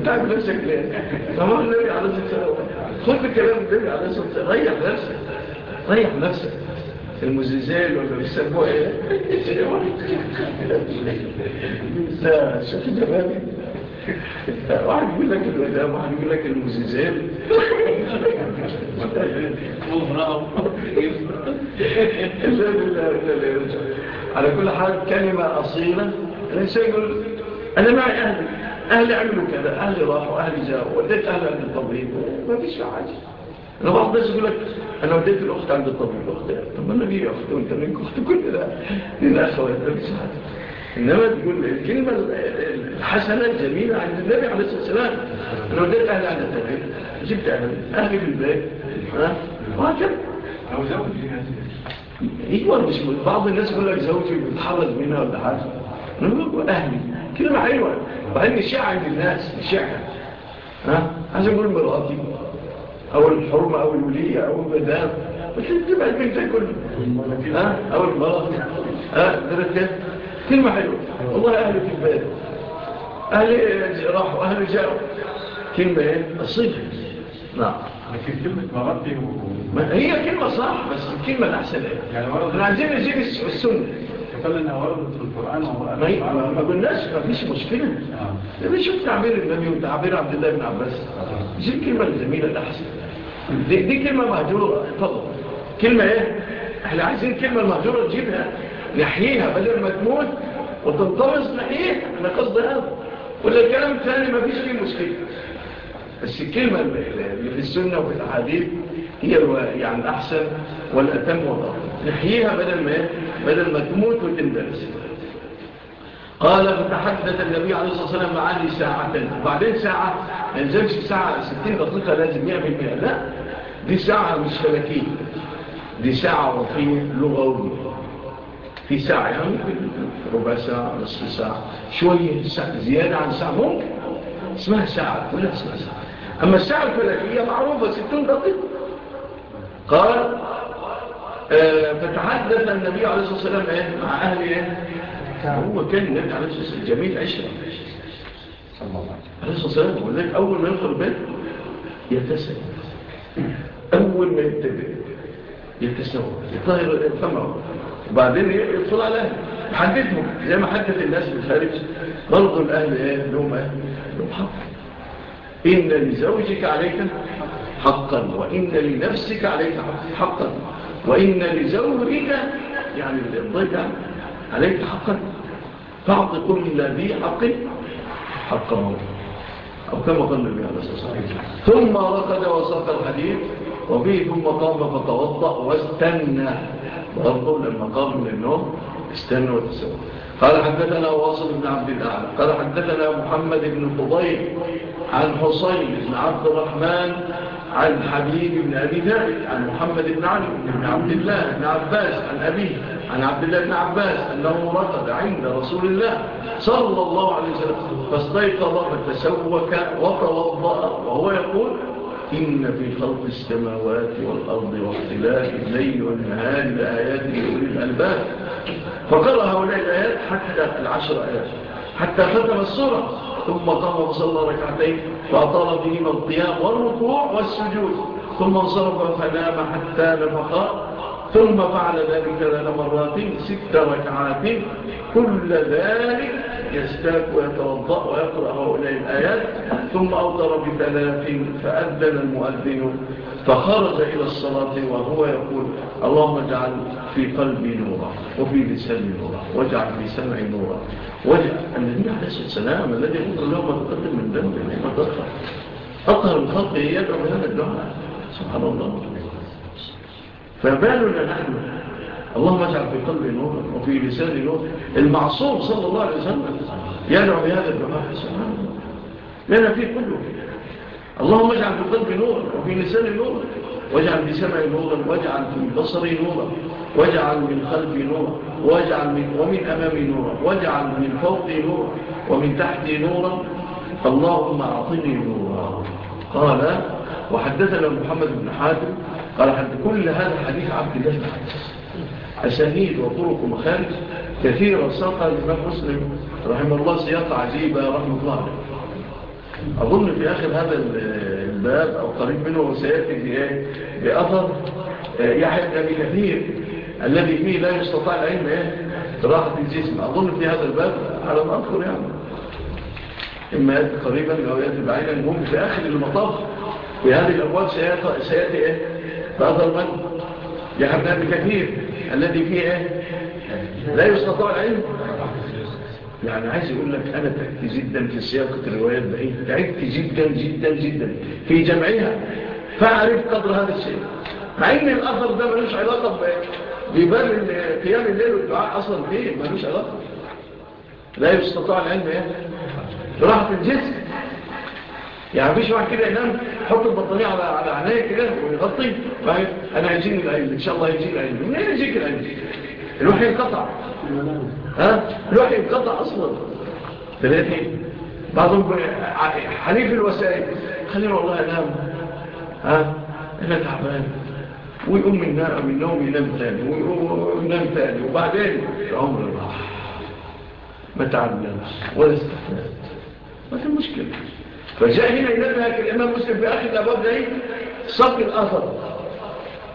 A: تعب نفسك ليه طبعا النبي عليه الصلاة والسلام خد بكلام النبي عليه الصلاة والسلام ريح نفسك. ريح نفسك. المزيزال ولا بيسموه إيه؟ ده شكل جبابي واحد يقول لك الوداع واحد يقول لك المزيزان على كل حال كلمة أصيلة الإنسان يقول أنا مع أهلي أهلي عملوا كذا أهلي راحوا أهلي جاءوا وديت أهلي عند الطبيب ما فيش عاجل أنا بعض الناس يقول لك أنا وديت الأخت عند الطبيب الأخت طب أنا بي أخت وأنت منك أخت كل ده أخوات ما فيش عاجل إنما تقول الكلمة حسنا جميلا عند النبي عليه الصلاة والسلام. أنا وديت أهل عند التنبيل جبت أهلي ها وهكذا
B: أو زوج
A: أيوه مش بعض الناس يقول لك زوجي بيتحرج منها ولا حاجة. نقول أهلي. كلمة حلوة. وبعدين الشيعه عند الناس الشيعه ها؟ عايز أقول مراتي أو الحرمة أو الولية أو البدام بس تبقى البنت كل ها؟ أو المرأة. ها؟ درجات كلمة حلوة. والله أهلي في البيت. أهل راحوا أهل جاءوا كلمة إيه؟ الصفة نعم۔
B: لكن كلمة
A: مغطي هي كلمة صح بس الكلمة الأحسن إيه؟
B: يعني
A: إحنا عايزين نجيب السنة
B: قال لنا وردت في القرآن
A: ما قلناش ما فيش مشكلة بنشوف تعبير النبي وتعبير عبد الله بن عباس۔ جيب الكلمة الجميلة الأحسن دي, دي كلمة مهجورة طبعا كلمة إيه؟ إحنا عايزين الكلمة المهجورة نجيبها نحييها بدل ما تموت وتنطرز نحييها أنا قصدي هذا ولا الكلام الثاني ما فيش فيه مشكلة. بس الكلمة اللي في السنة وفي الحديث هي يعني الأحسن والأتم والاقوى نحييها بدل ما إيه؟ بدل ما تموت وتندرس. قال فتحدث النبي عليه الصلاة والسلام معاني ساعة. وبعدين ساعة ما نزلش ساعة 60 دقيقة لازم يعمل بها لا دي ساعة مش فلكية دي ساعة وفيه لغوية. في ساعة يعني ربع ساعة نصف ساعة شوية ساعة زيادة عن ساعة ممكن. اسمها ساعة ولا اسمها ساعة. أما الساعة الفلكية معروفة 60 دقيقة. قال آه، فتحدث النبي عليه الصلاة والسلام إيه؟ مع أهل إيه؟ هو كان النبي عليه الصلاة والسلام جميل عشرة.
B: عليه
A: الصلاة والسلام يقول لك أول ما يدخل البيت يتسل أول ما يبتدئ يتسل يطهر فمه وبعدين يدخل على أهل حدثهم زي ما حدث الناس في الخارج برضو الأهل إيه لهم إيه لهم حق. إن لزوجك عليك حقا وإن لنفسك عليك حقا وإن لزوجك يعني الضيجة عليك حقا. فعط كل ذي حق حقا أو كما قال النبي عليه الصلاة والسلام ثم رقد وصف الحديث وبه ثم قام فتوضأ واستنى. وقفهم لما قاموا من النوم استنوا وتسووا قال حدثنا واصل بن عبد الأعلى. قال حدثنا محمد بن فضيل عن حسين بن عبد الرحمن عن حبيب بن أبي ذلك عن محمد بن علي بن عبد الله بن عباس عن أبيه عن عبد الله بن عباس أنه رقد عند رسول الله صلى الله عليه وسلم فاستيقظ فتسوك وتوضأ وهو يقول إن في خلق السماوات والأرض واختلاف الليل والنهار لآيات لأولي الألباب. فقرأ هؤلاء الآيات حتى العشر آيات حتى ختم السورة ثم قام وصلى ركعتين فأطال بهما القيام والركوع والسجود. ثم انصرف فنام حتى نفقا ثم فعل ذلك ثلاث مرات ست ركعات. كل ذلك يستاك ويتوضأ ويقرأ هؤلاء الآيات ثم أوضر بثلاث فأذن المؤذن فخرج إلى الصلاة وهو يقول اللهم اجعل في قلبي نورا وفي لساني نورا واجعل في سمعي نورا. واجعل النبي عليه الصلاة والسلام الذي يقول اللهم تقدم من ذنب ما تقدم أطهر الخلق يدعو هذا الدعاء. سبحان الله. فبالنا نحن اللهم اجعل في قلبي نور وفي لساني نور. المعصوم صلى الله عليه وسلم يدعو بهذا الدعاء لنا فيه كله اللهم اجعل في قلبي نور وفي لساني نور. واجعل في سمعي نورا واجعل في بصري نورا واجعل من خلفي نورا واجعل من ومن أمامي نورا واجعل من فوقي نورا ومن تحتي نورا اللهم أعطني نورا. قال وحدثنا محمد بن حاتم. قال حد كل هذا حديث عبد الله بن حاتم أسانيد وطرق مخارج كثيرة ساقها الإمام مسلم رحمه الله سياق عجيبة رحمه الله عليه أظن في آخر هذا الباب أو قريب منه وسيأتي بأثر آه، يحيى بكثير أبي كثير الذي فيه لا يستطيع العلم آه، راحة الجسم أظن في هذا الباب على ما أذكر يعني إما يأتي قريبا أو يأتي بعيدا المهم في آخر المطاف في هذه الأبواب سيأتي إيه؟ بأثر من؟ يا بكثير الذي فيه إيه؟ لا يستطاع العلم. يعني عايز يقول لك أنا تعبت جدا في سياقة الروايات بقية تعبت جدا جدا جدا. في جمعها فأعرف قدر هذا الشيء. مع إن الأثر ده ملوش علاقة ببال قيام الليل والدعاء أصلا فيه ملوش علاقة. لا يستطاع العلم إيه؟ راحة الجسم. يعني مش واحد كده ينام حط البطانية على على عينيه كده ويغطي طيب، أنا هيجيني العلم إن شاء الله هيجيني العلم منين يجي يجيك العلم الوحي انقطع ها؟ الوحي انقطع أصلا. ثلاثة بعضهم حليف الوسائل. خلينا والله أنام. ها؟ أنا تعبان. ويقوم من نار من نوم ينام ثاني وينام ثاني وبعدين العمر راح. ما تعبناش ولا استفدت ما في مشكلة. فجاء هنا ينبهك الإمام مسلم في آخر الأبواب ده صب الأثر.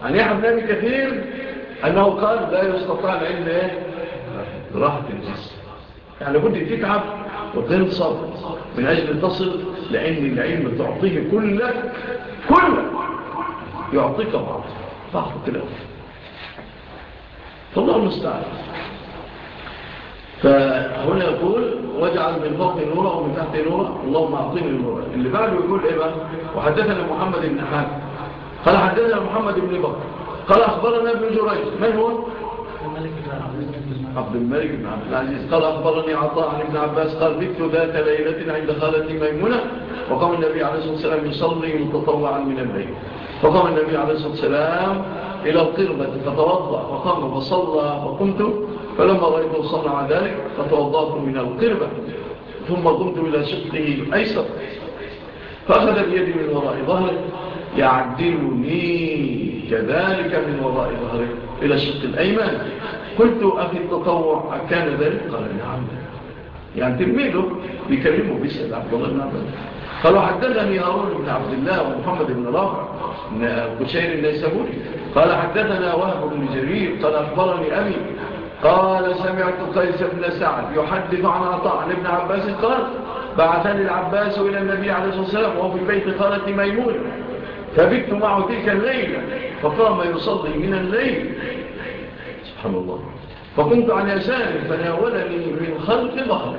A: عن يحب نبي كثير أنه قال لا يستطاع العلم إيه راحة الجسم. يعني كنت تتعب وتنصر من أجل أن تصل لأن العلم تعطيه كلك كلك يعطيك بعض بعض الأثر. فالله المستعد فهنا يقول واجعل من فوق نورا ومن تحت نورا اللهم أعطيني نورا اللي بعده يقول إيه بقى؟ وحدثنا محمد بن حاتم. قال حدثنا محمد بن بكر قال أخبرنا ابن جريج. من هو؟ عبد الملك بن عبد العزيز. قال أخبرني عطاء عن ابن عباس. قال بكت ذات ليلة عند خالتي ميمونة. وقام النبي عليه الصلاة والسلام يصلي متطوعا من البيت فقام النبي عليه الصلاة والسلام إلى القربة. فتوضع وقام فصلى. وقمت فلما غرب صنع ذلك فتوضعت من القربة ثم قمت إلى شقه الأيسر فأخذ بيدي من وراء ظهره يعدلني كذلك من وراء ظهره إلى الشق الأيمن. قلت أخي التطوع أكان ذلك؟ قال نعم. يعني تلميذه بيكلمه بيسأل عبد الله بن عبد الله قالوا حدثني هارون بن عبد الله ومحمد بن رافع. بشير النيسابوري قال حدثنا وهب بن جرير قال أخبرني أبي. قال سمعت قيس بن سعد يحدث عن عطاء ابن عباس قال بعثني العباس إلى النبي عليه الصلاة والسلام وهو في بيت خالة ميمون. فبدت معه تلك الليلة فقام يصلي من الليل. سبحان الله. فكنت عن يسار فناولني من خلق ظهر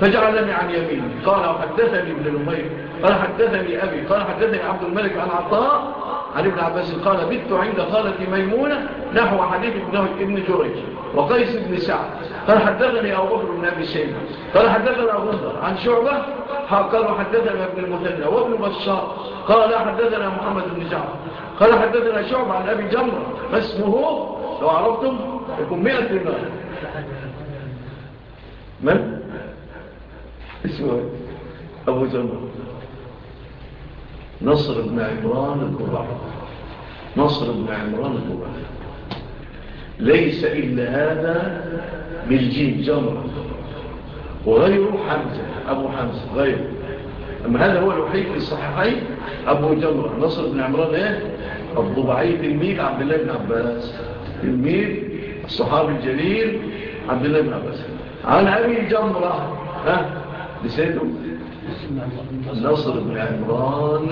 A: فجعلني عن يمين قال حدثني ابن المير قال حدثني أبي. قال حدثني عبد الملك عن عطاء عن ابن عباس. قال بدت عند خالة ميمونة نحو حديث ابن جريج. وقيس بن سعد. قال حدثني أبو بكر بن أبي سيد قال حدثنا أبو بكر عن شعبة. قال حدثنا ابن المثنى وابن بشار قال حدثنا محمد بن جعفر. قال حدثنا شعبة عن أبي جمرة. ما اسمه؟ لو عرفتم يكون مئة دينار من؟ اسمه إيه؟ أبو جمرة. نصر بن عمران الكبار نصر بن عمران الكبار ليس إلا هذا من جيم جمرة. وغيره حمزة أبو حمزة غيره أما هذا هو الوحيد الصحيحين أبو جمرة. نصر بن عمران إيه؟ الضبعي تلميذ عبد الله بن عباس. تلميذ الصحابي الجليل عبد الله بن عباس. عن أبي جمرة ها؟ لسيده نصر بن عمران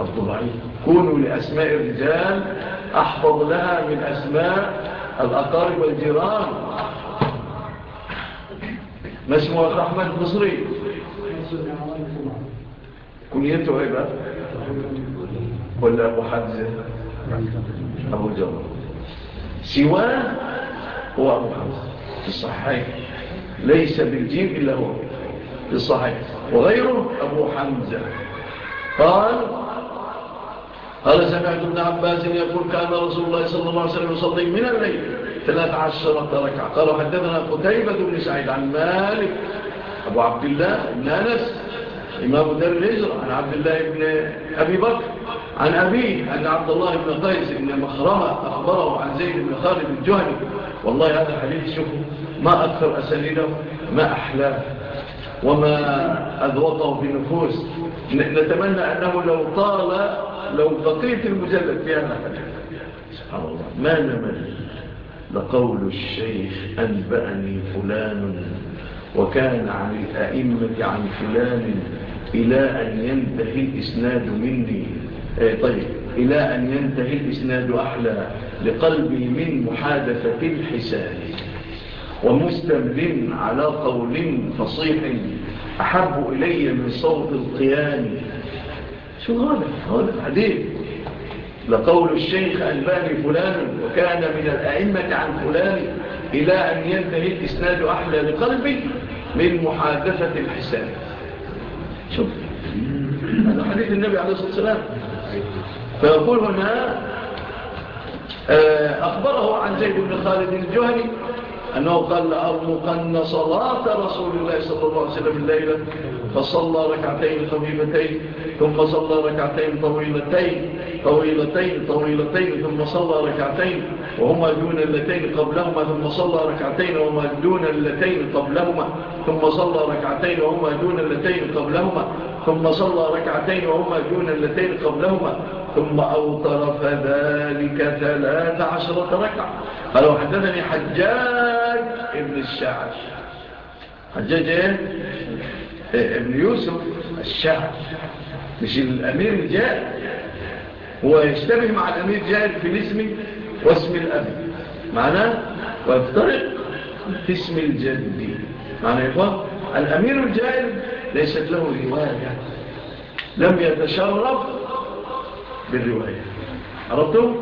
A: الضبعي. كونوا لأسماء الرجال أحفظ لها من أسماء الأقارب الجيران ما اسمه أخ أحمد المصري كنيته إيه ولا أبو حمزة؟ أبو جمع سواه هو أبو حمزة. في الصحيح. ليس بالجيم إلا هو. في الصحيح. وغيره أبو حمزة. قال قال سمعت ابن عباس يقول كان رسول الله صلى الله عليه وسلم يصلي من الليل ثلاث عشرة ركعة قال حدثنا قتيبة بن سعيد عن مالك أبو عبد الله بن أنس إمام دار الهجرة عن عبد الله بن أبي بكر عن أبيه أن عبد الله بن قيس بن مخرمة أخبره عن زيد بن خالد الجهني والله هذا حديث شوفوا ما أكثر أسلينه ما أحلاه وما أذوقه في نفوس. نتمنى أنه لو طال لو بقيت المجلد فيها نحن سبحان الله. ما نمل؟ لقول الشيخ أنبأني فلان وكان عن الأئمة عن فلان إلى أن ينتهي الإسناد مني. أي طيب. إلى أن ينتهي الإسناد أحلى لقلبي من محادثة الحساب. ومستمر على قول فصيح. أحب إلي من صوت القيام. شو غالب غالب عديد لقول الشيخ ألباني فلان وكان من الأئمة عن فلان إلى أن ينتهي الإسناد أحلى لقلبي من محادثة الحساب. شوف هذا حديث النبي عليه الصلاة والسلام. فيقول هنا آه، أخبره عن زيد بن خالد الجهني أنه قال أرمقن صلاة رسول الله صلى الله عليه وسلم الليلة. فصلى ركعتين طويلتين ثم صلى ركعتين طويلتين طويلتين طويلتين ثم صلى ركعتين وهما دون اللتين قبلهما ثم صلى ركعتين وهما دون اللتين قبلهما ثم صلى ركعتين وهما دون اللتين قبلهما ثم صلى ركعتين وهما دون اللتين قبلهما ثم أوطر فذلك ثلاث عشرة ركعة. قالوا حدثني حجاج ابن الشعر حجاج إيه؟ ابن يوسف الشعب مش الأمير الجائر هو يشتبه مع الأمير الجائر في الاسم واسم الأب. معناه ويفترق في اسم الجد. معنى إخوة الأمير الجائر ليست له رواية. لم يتشرف بالرواية. عرفتم؟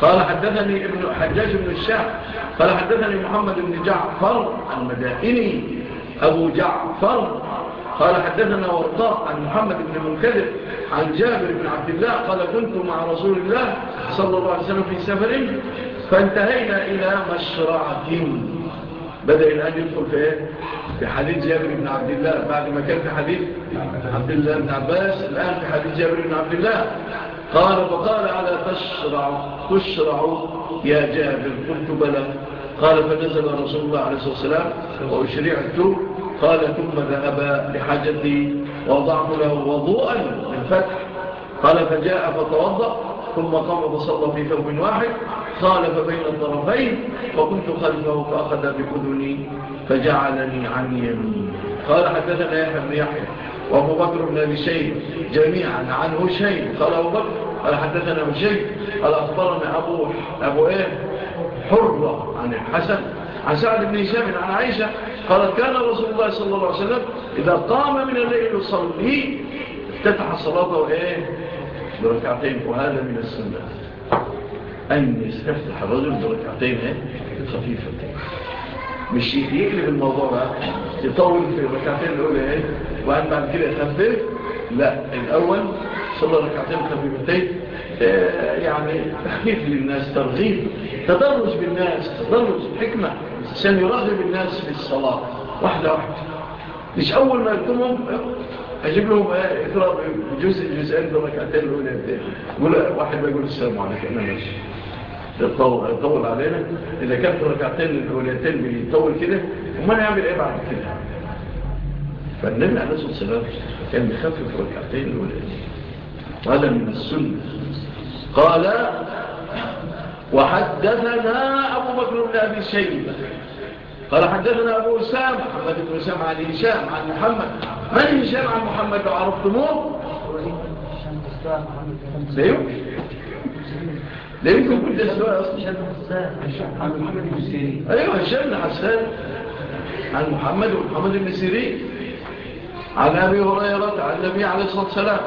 A: قال حدثني ابن حجاج بن الشعب قال حدثني محمد بن جعفر المدائني أبو جعفر. قال حدثنا وارضاه عن محمد بن منكذب عن جابر بن عبد الله قال كنت مع رسول الله صلى الله عليه وسلم في سفر فانتهينا إلى مشرعة. بدأ الآن يدخل في إيه؟ في حديث جابر بن عبد الله. بعد ما كان في حديث عبد الله بن عباس الآن في حديث جابر بن عبد الله. قال فقال على تشرع؟ تشرع يا جابر. قلت بلى. قال فنزل رسول الله عليه الصلاة والسلام وشريعت قال ثم ذهب لحاجتي ووضعت له وضوءا للفتح. قال فجاء فتوضأ ثم قام وصلى في ثوب واحد. خالف بين الطرفين فكنت خلفه فأخذ بأذني فجعلني عن يمين قال حدثنا يحيى بن يحيى وأبو بكر بن أبي شيء جميعا عنه شيء. قال أبو بكر. قال حدثنا أبو شيء قال أخبرنا ابو أبو إيه؟ حرة عن الحسن عن سعد بن هشام عن عائشة قالت كان رسول الله صلى الله عليه وسلم إذا قام من الليل صلي افتتح صلاته إيه؟ بركعتين. وهذا من السنة. أن يستفتح الرجل بركعتين إيه؟ خفيفة. مش يقلب الموضوع يطول في الركعتين الأولى إيه؟ وأن بعد كده يخفف. لا الأول صلى ركعتين خفيفتين. يعني تخفيف للناس ترغيب تدرج بالناس تدرج بحكمة عشان يرغب الناس في الصلاة. واحدة واحدة. مش أول ما يكتمهم أجيب لهم آه، إقرأ بجزء جزء بركعتين الأولى. يقول واحد يقول السلام عليك أنا ماشي. يطول علينا. إذا كانت ركعتين الأوليتين يطول كده وما نعمل إيه بعد كده؟ فالنبي عليه الصلاة والسلام كان بيخفف ركعتين الأوليتين. وهذا من السنة. قال وحدثنا أبو بكر بن أبي شيبة. قال حدثنا أبو إسام محمد بن إسام عن هشام عن محمد. من هشام عن محمد؟ وعرفتموه لا يمكن لا يمكن كل السؤال أصلا
C: عن محمد بن سيرين
A: أيوه هشام حسان عن محمد ومحمد بن سيرين. عن أبي هريرة عن النبي عليه الصلاة والسلام.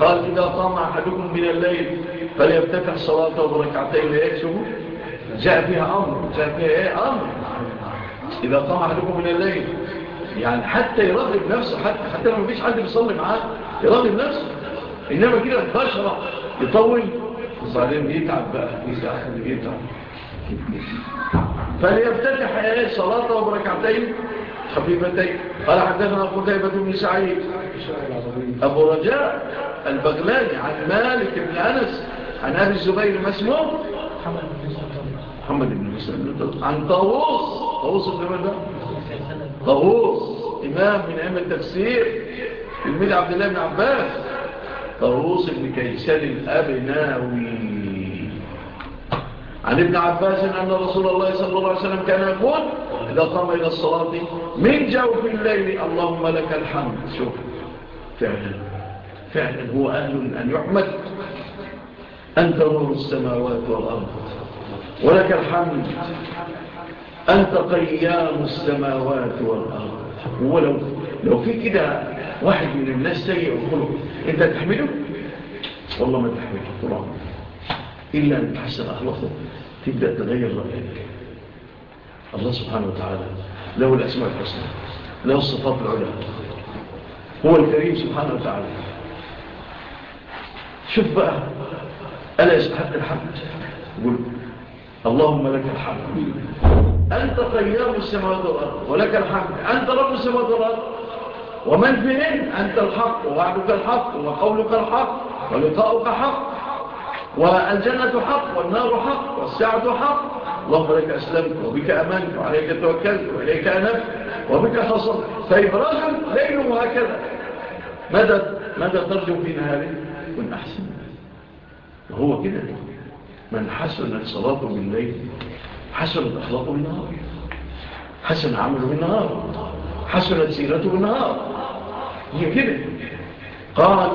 A: قال إذا طام أحدكم من الليل فليفتتح صلاته بركعتين ليكتب. جاء فيها أمر جاء فيها إيه؟ أمر. إذا قام أحدكم من الليل يعني حتى يرغب نفسه حتى, حتى لو مفيش حد بيصلي معاه يرغب نفسه. إنما كده بشرة يطول. الظالم يتعب بقى يتعب يتعب فليفتتح إيه؟ صلاته بركعتين خفيفتين. قال حدثنا قتيبة بن سعيد. أبو رجاء البغلاني عن مالك بن أنس عن أبي الزبير مسموع محمد بن مسلم. عن طاووس. طاووس الجمال ده طاووس. إمام من أيام التفسير. الميد عبد الله بن عباس. طاووس بن كيسان الأبناوي. عن ابن عباس أن رسول الله صلى الله عليه وسلم كان يقول إذا قام إلى الصلاة من جوف الليل اللهم لك الحمد. شوف فعلا. فعلا هو أهل أن يحمد. أنت نور السماوات والأرض ولك الحمد أنت قيام السماوات والأرض. ولو لو في كده واحد من الناس سيء وخلق أنت تحمله؟ والله ما تحمله طبعا. إلا أن تحسن أخلاقه تبدأ تغير رأيك. الله سبحانه وتعالى له الأسماء الحسنى له الصفات العلا هو الكريم سبحانه وتعالى. شوف بقى ألا يستحق الحمد قل. اللهم لك الحمد. أنت طيب السماوات والأرض ولك الحمد. أنت رب السماوات والأرض. ومن فيهن أنت الحق ووعدك الحق وقولك الحق ولقاؤك حق والجنة حق والنار حق والسعة حق. اللهم لك أسلمت وبك أمانت وعليك توكلت وإليك أنفت وبك حصلت طيب، رجل ليله هكذا ماذا, ماذا ترجو في نهاره؟ كن أحسن. هو كده من حسن صلاته بالليل حسن أخلاقه بالنهار. حسن عمله بالنهار. حسنت سيرته بالنهار. هي كده. قال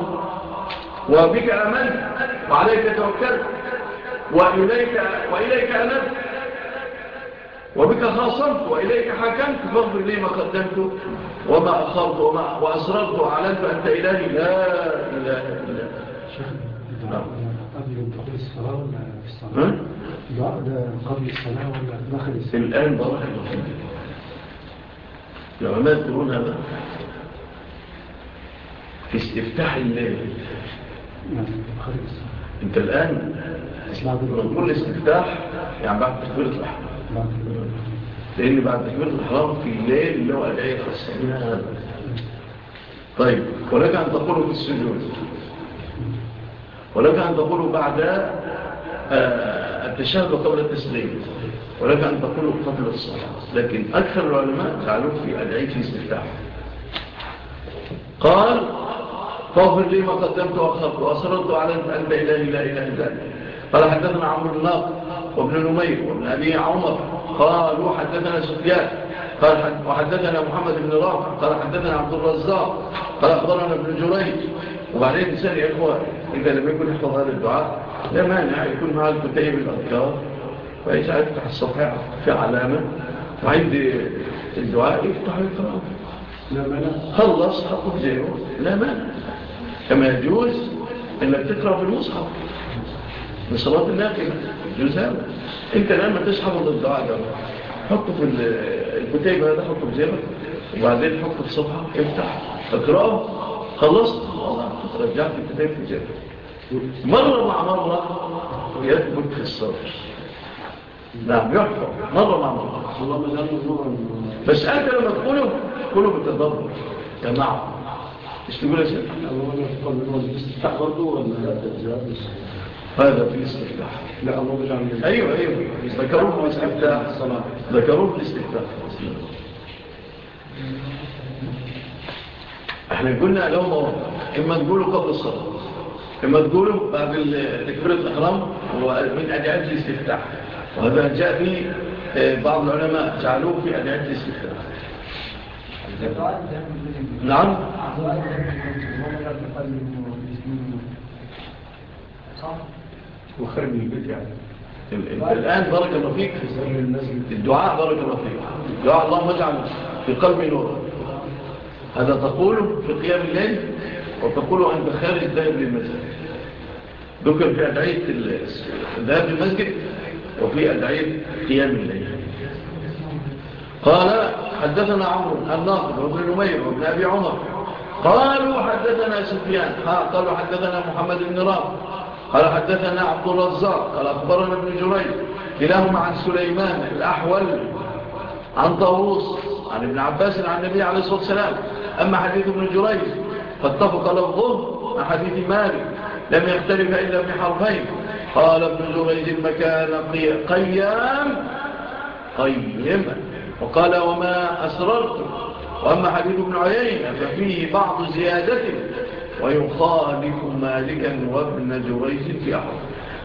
A: وبك أمن وعليك توكل وإليك, وإليك أمن وبك خاصمت وإليك حكمت. فاغفر لي ما قدمت وما أخرت وما وأسررت وعلمت أنت إلهي. لا إله إلا
D: أنت. بعد قبل الصلاة ولا داخل الصلاة؟
A: الآن بواحد المصلاة العلماء تقولون هذا. في استفتاح الليل.
D: نعم
A: انت الآن من كل استفتاح يعني بعد تكبيرة الأحرام
D: نعم.
A: لأن بعد تكبيرة الأحرام في الليل اللي هو الآية خسرنا طيب ولك أن تقوله في السجود. ولك أن تقولوا بعد آه، التشهد وقبل التسليم. ولك أن تقولوا قبل الصلاة. لكن أكثر العلماء تعالوا في العيد في استفتاح قال فاغفر لي ما قدمت وأخرت وأصرت على أنت إله لا إله. إلا قال حدثنا عمر الله وابن نمير وابن أبي عمر. قالوا حدثنا سفيان. قال وحدثنا محمد بن رافع. قال حدثنا عبد الرزاق. قال أخبرنا ابن جريج. وبعدين الإنسان يا إخوة إذا لم يكن يحفظ هذا الدعاء لا مانع يكون معه الكتيب الأذكار فإيسا يفتح الصفحة في علامة. وعند الدعاء يفتح
D: ويقرأ
A: خلص حقه جيبه. لا مانع. كما يجوز أنك تقرأ في المصحف. من صلاة الناقلة يجوز هذا. أنت لما تسحب الدعاء ده حطه في الكتيب هذا حطه في زيبك وبعدين حطه في صفحه افتح اقرأه. خلصت رجعت كده في جابر مرة مع مرة ويدمك في الصدر نعم يحفظ. مرة مع مرة بس أنت لما تقوله تقوله بالتدبر تمام إيش تقول يا
D: شيخ؟
A: هذا في الاستفتاح.
D: لا الله بجعل
A: أيوه أيوه. ذكروه في الاستفتاح. ذكروه في الاستفتاح. إحنا قلنا لهم إما تقولوا قبل الصلاة إما تقولوا بعد تكبيرة الإحرام ومن أدعاءات الاستفتاح. وهذا جاء في آه، بعض العلماء جعلوه في أدعاءات الاستفتاح. نعم؟
D: وخرج من البيت يعني
A: الآن بارك الله الدعاء بارك الله دعاء اللهم اجعل في قلبي نور هذا تقوله في قيام الليل وتقوله عند خارج ذهب للمسجد ذكر في أدعية الذهب للمسجد وفي أدعية قيام الليل. قال حدثنا عمر الناصر وابن نمير وابن أبي عمر. قالوا حدثنا سفيان. قالوا حدثنا محمد بن رام. قال حدثنا عبد الرزاق. قال أخبرنا ابن جريد كلاهما عن سليمان الأحول عن طاووس عن ابن عباس عن النبي عليه الصلاة والسلام. أما حديث ابن جريج فاتفق لفظه حديث مالك لم يختلف إلا في حرفين. قال ابن جريج المكان قيام قيما وقال وما أسررت. وأما حديث ابن عيينة ففيه بعض زيادته ويخالف مالكا وابن جريج في أحرف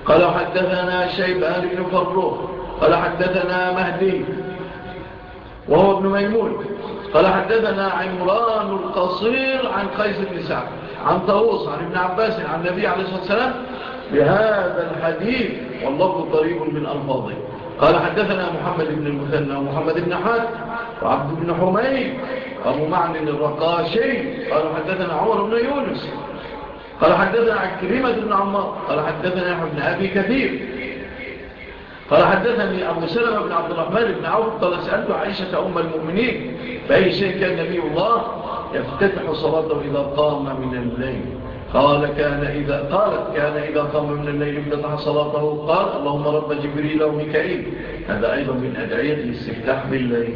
A: قال حدثنا شيبان بن فروخ قال حدثنا مهدي. وهو ابن ميمون. قال حدثنا عمران القصير عن قيس بن سعد عن طاووس عن ابن عباس عن النبي عليه الصلاة والسلام بهذا الحديث والله قريب من ألفاظه قال حدثنا محمد بن المثنى ومحمد بن حاتم وعبد بن حميد أبو معن الرقاشي. قال حدثنا عمر بن يونس. قال حدثنا عكريمة بن عمار. قال حدثنا ابن أبي كثير. قال حدثني أبو سلمة بن عبد الرحمن بن عوف قال سألت عائشة أم المؤمنين بأي شيء كان نبي الله يفتتح صلاته إذا قام من الليل. قال كان إذا قالت كان إذا قام من الليل افتتح صلاته. قال اللهم رب جبريل وميكائيل. هذا أيضا من أدعية الاستفتاح بالليل.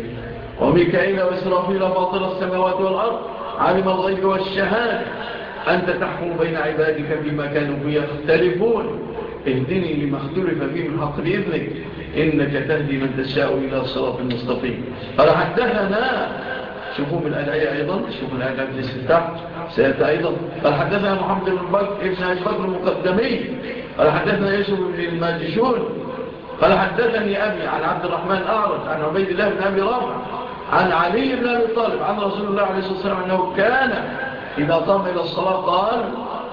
A: وميكائيل وإسرافيل فاطر السماوات والأرض عالم الغيب والشهاد أنت تحكم بين عبادك بما كانوا يختلفون. اهدني لما اختلف فيه من حق بإذنك إنك تهدي من تشاء إلى صراط المستقيم قال حدثنا شوفوا بالأدعية أيضا شوفوا الآية في الستة سيأتى أيضا. قال حدثنا محمد بن بكر ابن البكر المقدمي. قال حدثنا يوسف بن الماجشون. قال حدثني أبي عن عبد الرحمن أعرض عن عبيد الله بن أبي رافع عن علي بن أبي طالب عن رسول الله عليه الصلاة والسلام أنه كان إذا قام إلى الصلاة قال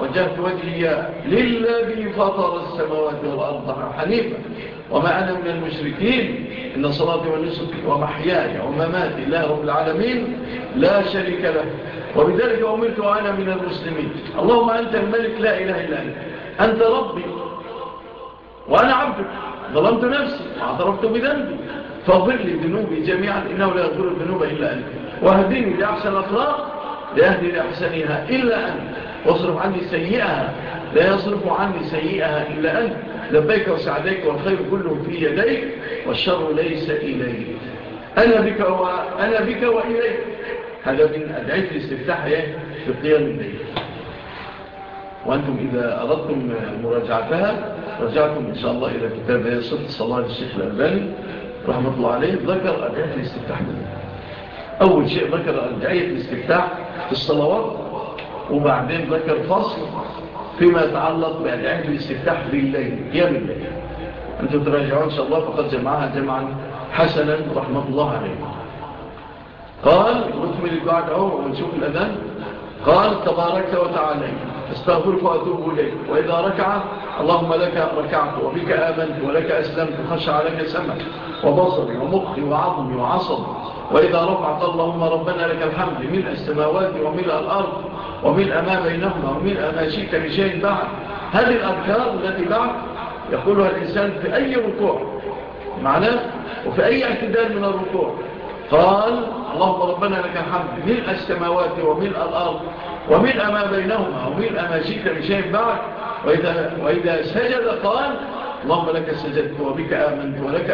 A: وجهت وجهي للذي فطر السماوات والأرض حنيفا وما أنا من المشركين. إن صلاتي ونسكي ومحياي ومماتي الله رب العالمين. لا شريك له. وبذلك أمرت وأنا من المسلمين. اللهم أنت الملك لا إله إلا أنت. أنت ربي. وأنا عبدك. ظلمت نفسي واعترفت بذنبي. فاغفر لي ذنوبي جميعا. إنه لا يغفر الذنوب إلا أنت. واهدني لأحسن الأخلاق. لأهدي لأحسنها إلا أنت. واصرف عني سيئها لا يصرف عني سيئها إلا أنت. لبيك وسعديك والخير كله في يديك والشر ليس إليك. أنا بك, و... أنا بك وإليك. هذا من أدعية الاستفتاح إيه؟ في قيام الليل. وأنتم إذا أردتم مراجعتها رجعتم إن شاء الله إلى كتاب صفة صلاة الشيخ الألباني رحمة الله عليه ذكر أدعية الاستفتاح. أول شيء ذكر أدعية الاستفتاح في الصلوات. وبعدين ذكر فصل فيما يتعلق بالعلم الاستفتاح بالليل يا الليل أنتم تراجعون إن شاء الله. فقد جمعها جمعا حسنا رحمة الله عليه قال نكمل بعد عمر ونشوف الأذان. قال تبارك وتعالى استغفرك وأتوب إليك. وإذا ركع اللهم لك ركعت وبك آمنت ولك أسلمت خشع لك سمك وبصري ومخي وعظمي وعصبي. وإذا رفعت اللهم ربنا لك الحمد من السماوات ومن الأرض. ومن أما بينهما ومن أما شئت بشيء بعد. هذه الأذكار التي بعد يقولها الإنسان في أي ركوع. معناه؟ وفي أي اعتدال من الركوع. قال اللهم ربنا لك الحمد ملء السماوات وملء الأرض وملء ما بينهما وملء ما شئت من شيء بعد. وإذا, وإذا سجد قال اللهم لك سجدت وبك آمنت ولك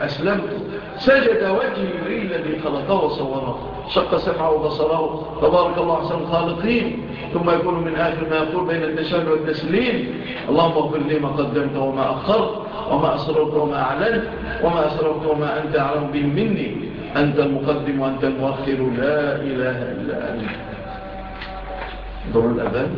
A: أسلمت. سجد وجهي الذي خلقه وصوره شق سمعه وبصره. تبارك الله أحسن الخالقين. ثم يكون من آخر ما يقول بين التشهد والتسليم. اللهم اغفر لي ما قدمت وما أخرت وما أسررت وما أعلنت وما أسررت وما أنت أعلم به مني. أنت المقدم وأنت المؤخر لا إله إلا أنت. ضر الأبان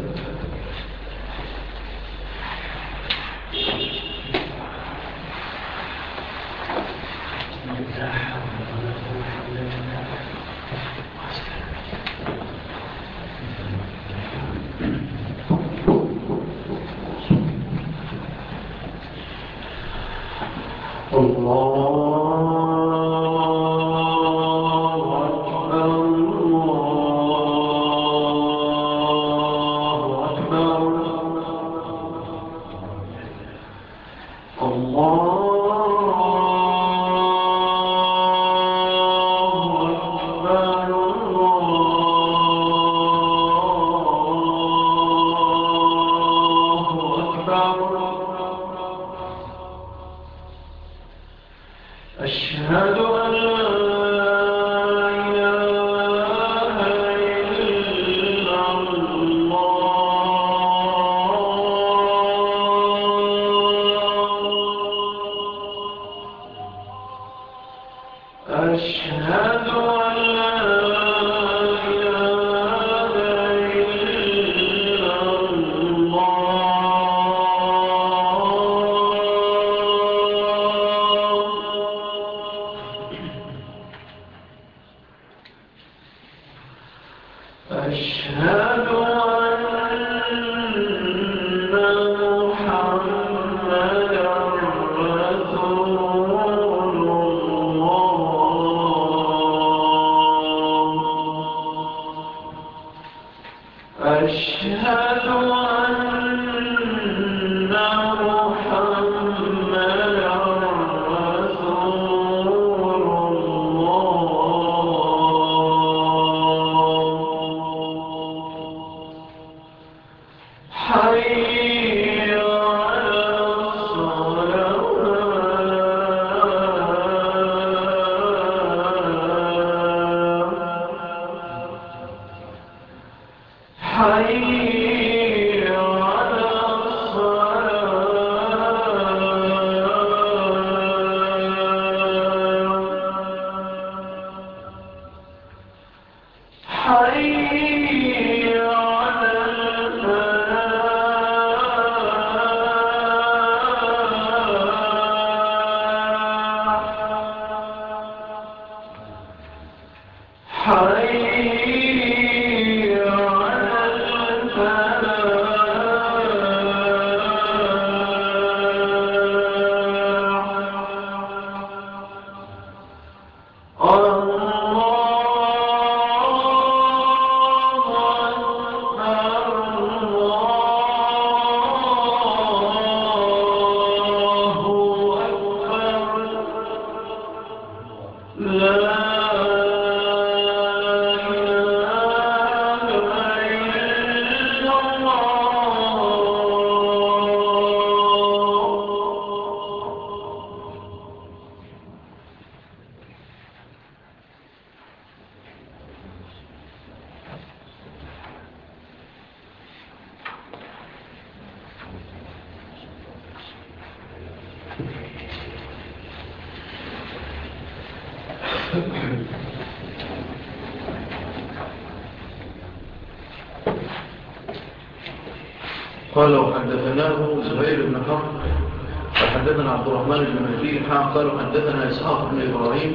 A: حدثنا إسحاق بن إبراهيم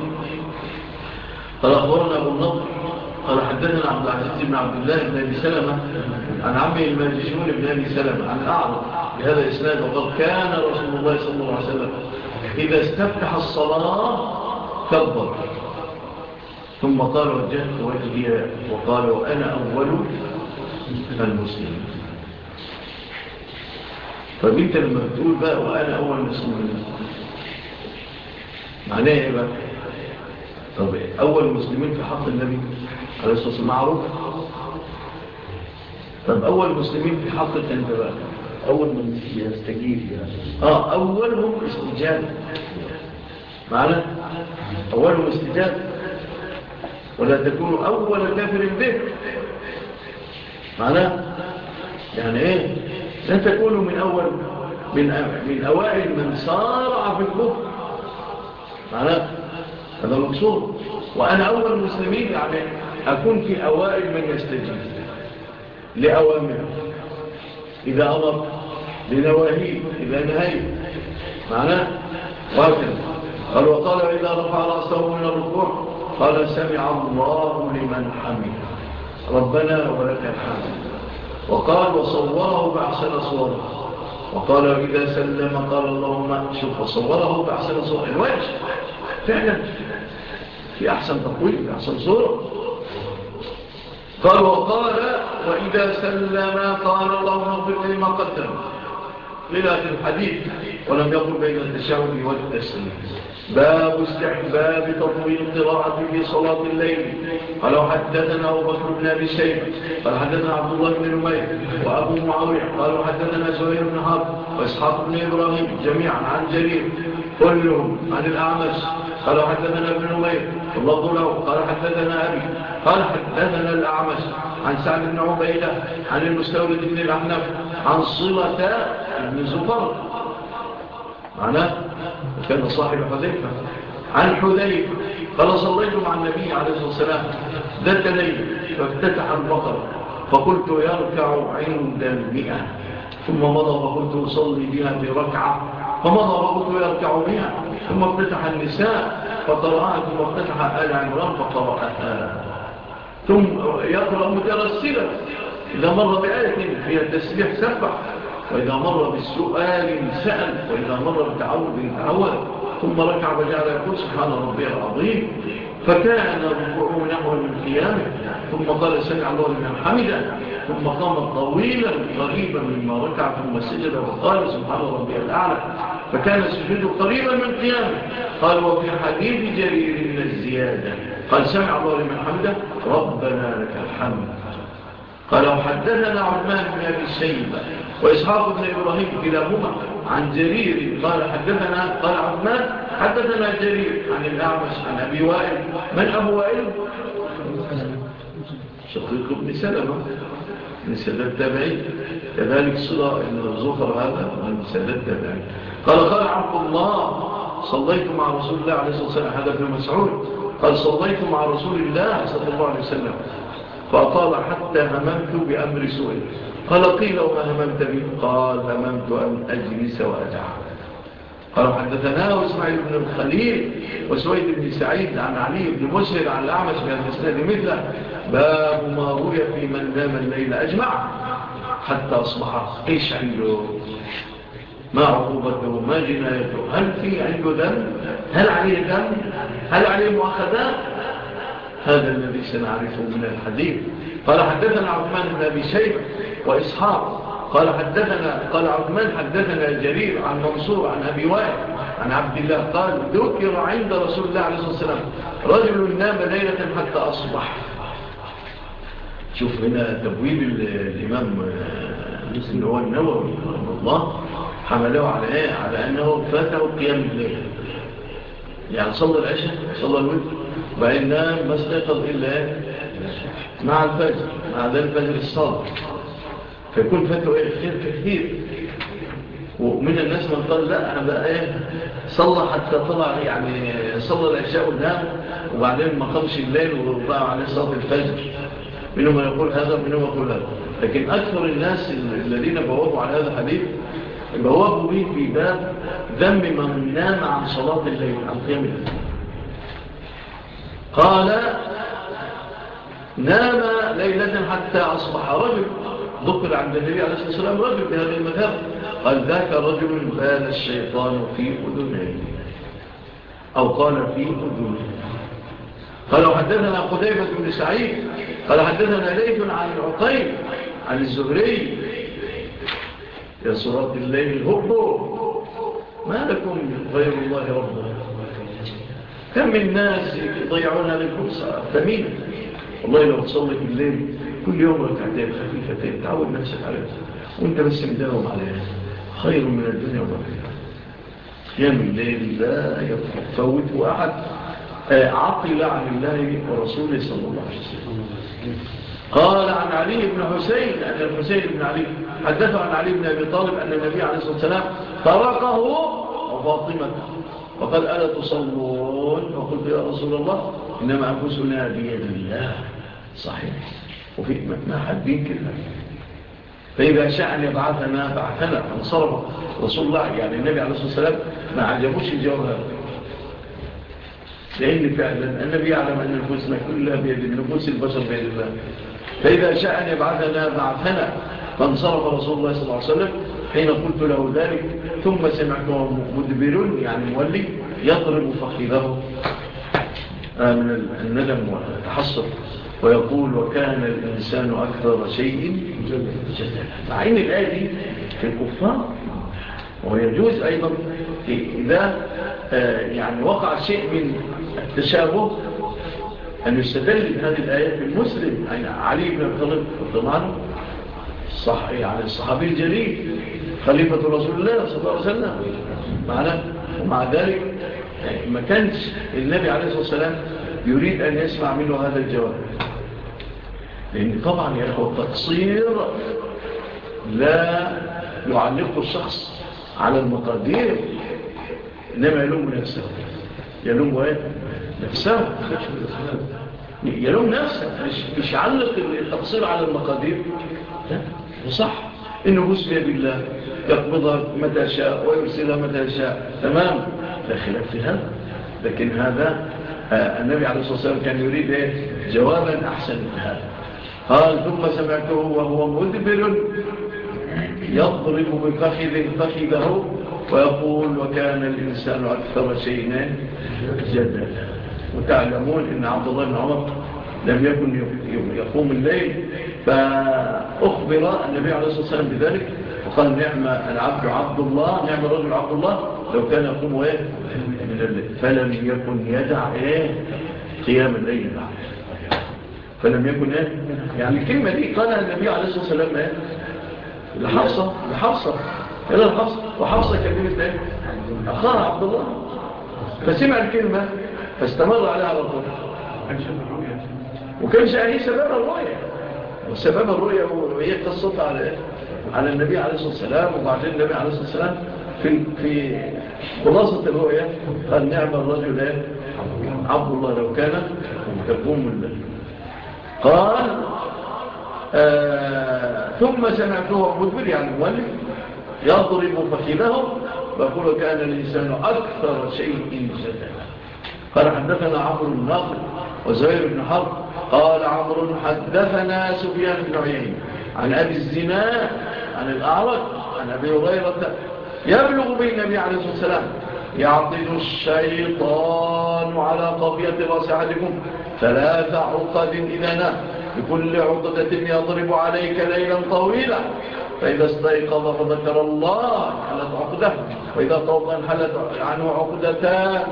A: قال أخبرنا أبو النضر قال حدثنا عبد العزيز بن عبد الله بن أبي سلمة عن عمي الماجشون بن أبي سلمة عن أعرض بهذا إسناد وقال كان رسول الله صلى الله عليه وسلم إذا استفتح الصلاة كبر. ثم قال وجهت وجهي وقال وأنا أول المسلمين. فبنت المهدول بقى وأنا أول مسلمين معناه إيه بقى؟ طب أول مسلمين في حق النبي عليه الصلاة والسلام معروف؟ طب أول مسلمين في حق انت بقى؟
C: أول من يستجيب يعني.
A: آه أولهم استجابه معنى أولهم استجابه ولا تكونوا أول كافر به. معنى يعني إيه؟ لا تكونوا من أول من من أوائل من صارع في الكفر. معناه؟ هذا مقصود. وأنا أول المسلمين يعني أكون في أوائل من يستجيب لأوامره إذا أمر. لنواهيه إذا نهيه معناه؟ وهكذا قال وقال إذا رفع رأسه من الركوع قال سمع الله لمن حمد ربنا ولك الحمد. وقال وصوره بأحسن صورة. وقال النبي صلى الله عليه قال اللهم شوف وصوره بأحسن صورة. الوجه فعلا. في أحسن تقويم في أحسن صورة. قال وقال وإذا سلم قال اللهم اغفر لما قدم لنا في الحديث. ولم يقل بين التشاؤم والتسليم باب استحباب تطوير القراءة في صلاة الليل. قالوا حدثنا أبو بكر بن أبي شيبة. قال حدثنا عبد الله بن رميل وأبو معاوية. قالوا حدثنا سهير بن حرب وإسحاق بن إبراهيم جميعا عن جرير. كلهم عن الأعمش. قالوا حدثنا ابن نمير. الله له. قال حدثنا أبي. قال حدثنا الأعمش. عن سعد بن عبيدة عن المستورد بن العنف عن صلة بن زفر. معناه؟ كان صاحب حذيفة. عن حذيفة قال صليت مع النبي عليه الصلاة والسلام. ذات ليل فافتتح البقر فقلت يركع عند المئة. ثم مضى وقلت أصلي بها بركعة فمضى وقلت يركع بها. ثم افتتح النساء فقرأها ثم افتتح آل عمران فقرأها. ثم يقرأ مترسلة إذا مر بآية هي التسبيح سبح وإذا مر بالسؤال سأل. وإذا مر بتعود تعود. ثم ركع وجعل يقول سبحان ربي العظيم. فكان ركوعه نحو من قيامه ثم قال سمع الله لمن حمده ثم قام طويلا قريبا مما ركع ثم سجد وقال سبحان ربي الأعلى. فكان السجد قريبا من قيامه. قال وفي حديث جرير من الزيادة قال سمع الله لمن حمده ربنا لك الحمد. قال وحدثنا عثمان بن أبي السيبة وإسحاق بن إبراهيم كلاهما عن جرير. قال حدثنا قال عثمان حدثنا جرير عن الأعمش عن أبي وائل. من أبو وائل؟ شقيق بن سلمة ابن سلمة تابعي كذلك صلة ابن زفر هذا ابن سلمة تابعي قال قال عبد الله صليت مع رسول الله عليه الصلاة والسلام هذا ابن مسعود. قال صليت مع رسول الله صلى الله عليه وسلم فأطال حتى هممت بأمر سوء. قال قيل وما هممت به قال هممت أن أجلس وأجعل قال حدثنا إسماعيل بن الخليل وسويد بن سعيد عن علي بن مسهر عن الأعمش بن الإسناد مثله باب ما روي في من نام الليل أجمع حتى أصبح إيش عنده. ما عقوبته ما جنايته؟ هل في عنده دم؟ هل عليه دم؟ هل عليه مؤخذات هذا الذي سنعرفه من الحديث. قال حدثنا عثمان بن أبي شيخ وإسحاق قال حدثنا قال عثمان حدثنا جرير عن منصور عن أبي وائل عن عبد الله قال ذكر عند رسول الله عليه الصلاة والسلام رجل نام ليلة حتى أصبح. شوف هنا تبويب الإمام آه، مثل هو النووي رحمه الله حمله على إيه؟ على أنه فاته قيام الليل. يعني صلى العشاء صلى الوتر وبعدين نام ما استيقظ إلا مع الفجر مع ذلك الفجر الصادق. فيكون فاتوا إيه خير كثير. ومن الناس من قال لا أنا بقى إيه صلى حتى طلع يعني صلى العشاء والنام وبعدين ما قامش الليل وبقى عليه صلاة الفجر. منهم يقول هذا منهم يقول هذا. لكن أكثر الناس الذين بوابوا على هذا الحديث بوابوا به في باب ذم من نام عن صلاة الليل عن قيام الليل. قال نام ليلة حتى أصبح رجل. ذكر عند النبي عليه الصلاة والسلام رجل بهذا المذهب قال ذاك رجل بال الشيطان في أذنه أو قال في أذنه قالوا حدثنا قتيبة بن سعيد. قال حدثنا ليث عن العقيم عن الزهري. يا صلاة الليل الهب. ما لكم غير الله ربنا كم من ناس يضيعون لكم ساعة. فمين؟ والله لو تصلي في الليل. كل يوم ركعتين خفيفتين تعود نفسك على نفسك وانت بس مداوم عليها خير من الدنيا والآخرة قيام الليل لا يفوت أحد. آه، عقل عن الله ورسوله صلى الله عليه وسلم. قال عن علي بن حسين أن الحسين بن علي حدث عن علي بن أبي طالب أن النبي عليه الصلاة والسلام تركه وفاطمة وقال ألا تصلون؟ وقلت يا رسول الله إنما أنفسنا بيد الله. صحيح. وفي ما حد دين كده فإذا شاء أن يبعثنا بعثنا فانصرف. رسول الله يعني النبي عليه الصلاة والسلام ما عجبوش الجواب هذا. لأن فعلا النبي يعلم أن نفوسنا كلها بيد النفوس البشر بيد الله. فإذا شاء أن يبعثنا بعثنا فانصرف رسول الله صلى الله عليه وسلم. حين قلت له ذلك ثم سمعت مدبر يعني مولي يضرب فخذه. آه، من الندم والتحصر ويقول وكان الإنسان أكثر شيء جدلا. فعين الآية دي في الكفار ويجوز أيضا إذا آه، يعني وقع شيء من التشابه أن يستدل بهذه الآية المسلم علي بن الطلب طبعا يعني الصحابي الجليل خليفة رسول الله صلى الله عليه وسلم. معنا ومع ذلك ما كانش النبي عليه الصلاة والسلام يريد أن يسمع منه هذا الجواب. لأن طبعا يا أخوة التقصير لا يعلق الشخص على المقادير إنما يلوم نفسه. يلوم وين؟ نفسه. يلوم نفسه. مش, مش يعلق التقصير على المقادير. لا وصح إنه بسبب بالله يقبضها متى شاء ويرسلها متى شاء. تمام. لا خلاف في هذا. لكن هذا آه، النبي عليه الصلاة والسلام كان يريد إيه؟ جوابا أحسن من هذا. قال ثم سمعته وهو مدبر يضرب بفخذ فخذه ويقول وكان الإنسان أكثر شيء جدلا. وتعلمون أن عبد الله بن عمر لم يكن يقوم الليل فأخبر النبي عليه الصلاة والسلام بذلك وقال نعم العبد عبد الله نعم الرجل عبد الله لو كان يقوم من الليل فلم يكن يدع إيه قيام الليل بعد. فلم يكن إيه؟ يعني الكلمة دي قالها النبي عليه الصلاة والسلام إيه؟ لحفصة لحفصة. إلى الحفصة وحفصة كلمة إيه؟ أخار عبد الله. فسمع الكلمة فاستمر عليها على طول. وكان شأنه سبب الرؤية. وسبب الرؤية هو هي قصتها على على النبي عليه الصلاة والسلام وبعدين النبي عليه الصلاة والسلام في, في خلاصة الرؤية قال نعم الرجل عبد الله لو كان تقوم الله قال آه، ثم سمعته مدبر يعني مولد يضرب فخذه فقل كان الإنسان أكثر شيء زدنا قال حدثنا عمرو الناقل وزهير بن حرب. قال عمر حدثنا سفيان بن عيين عن أبي الزناء عن الأعرج عن أبي هريرة يبلغ بين النبي عليه الصلاة والسلام يعطل الشيطان على قضية رأس أحدكم ثلاث عقد إذا نام بكل عقدة يضرب عليك ليلا طويلا فإذا استيقظ فذكر الله حلت عقدة وإذا طوضا حلت عنه عقدتان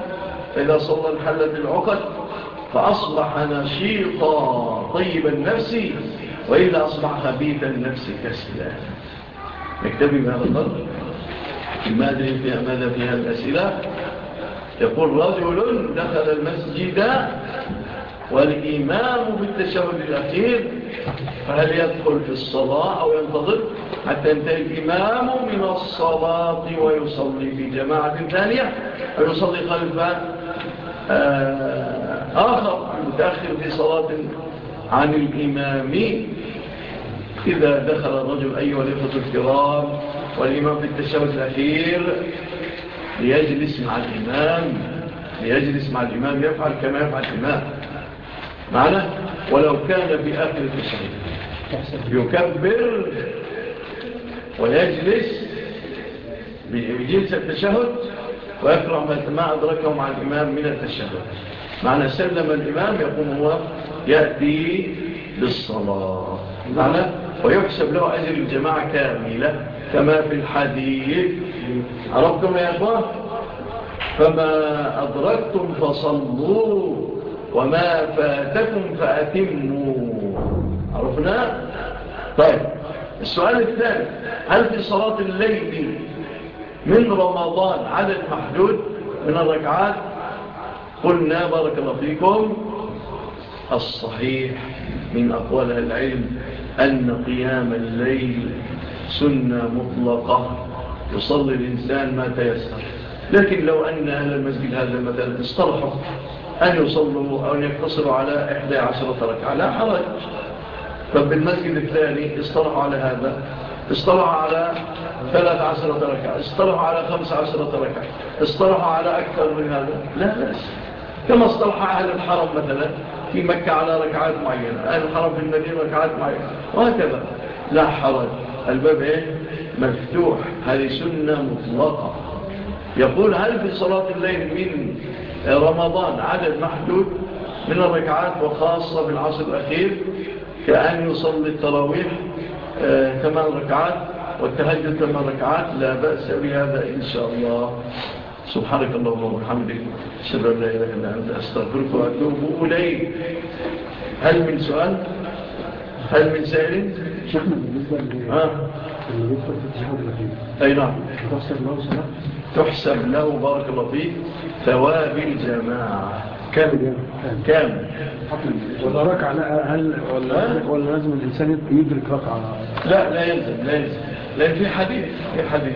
A: فإذا صلى حلت العقد فأصبح نشيطا طيب النفس وإذا أصبح خبيث النفس كسلا. نكتبي بهذا القدر ما أدري فيها ماذا فيها الأسئلة. يقول رجل دخل المسجد والإمام بالتشهد الأخير فهل يدخل في الصلاة أو ينتظر حتى ينتهي الإمام من الصلاة ويصلي في جماعة ثانية؟ ويصلي خلفا آه، آخر متأخر في صلاة عن الإمام؟ إذا دخل الرجل أيها الإخوة الكرام والإمام في التشهد الأخير ليجلس مع الإمام ليجلس مع الإمام يفعل كما يفعل الإمام. معنا ولو كان في آخر التشهد. يكبر ويجلس بجلس التشهد ويقرأ ما أدركه مع الإمام من التشهد. معنى سلم الإمام يقوم هو يأتي للصلاة. معنى؟ ويحسب له أجل الجماعة كاملة. كما في الحديث. عرفتم يا أخوة؟ فما أدركتم فصلوا وما فاتكم فأتموا. عرفنا؟ طيب السؤال الثالث هل في صلاة الليل من رمضان عدد محدود من الركعات؟ قلنا بارك الله فيكم. الصحيح من أقوال العلم أن قيام الليل سنة مطلقة يصلي الإنسان ما تيسر. لكن لو أن أهل المسجد هذا مثلا اصطلحوا أن يصلوا أو أن يقتصروا على 11 ركعة لا حرج. طب المسجد الثاني اصطلحوا على هذا؟ اصطلحوا على 13 ركعة اصطلحوا على 15 ركعة اصطلحوا على أكثر من هذا؟ لا بأس. كما اصطلح أهل الحرم مثلا في مكة على ركعات معينة أهل الحرم في المدينة ركعات معينة وهكذا. لا حرج. الباب إيه مفتوح هذه سنة مطلقة. يقول هل في صلاة الليل من رمضان عدد محدود من الركعات وخاصة في العصر الأخير؟ كأن يصلي التراويح آه، ثمان ركعات والتهجد ثمان ركعات لا بأس بهذا إن شاء الله. سبحانك اللهم وبحمدك شر لا إله إلا أنت أستغفرك وأتوب إليك. هل من سؤال؟ هل من سائل؟
D: شيخنا بالنسبة ل التحاد الأخير
A: أي نعم.
D: تحسب له صلاة
A: تحسب له بارك الله فيه ثواب الجماعة.
D: كامل
A: كامل
D: ولا ركعة لا هل ولا, ولا لازم الإنسان يدرك ركعة
A: لا لا يلزم لا يلزم. لأن في حديث في حديث.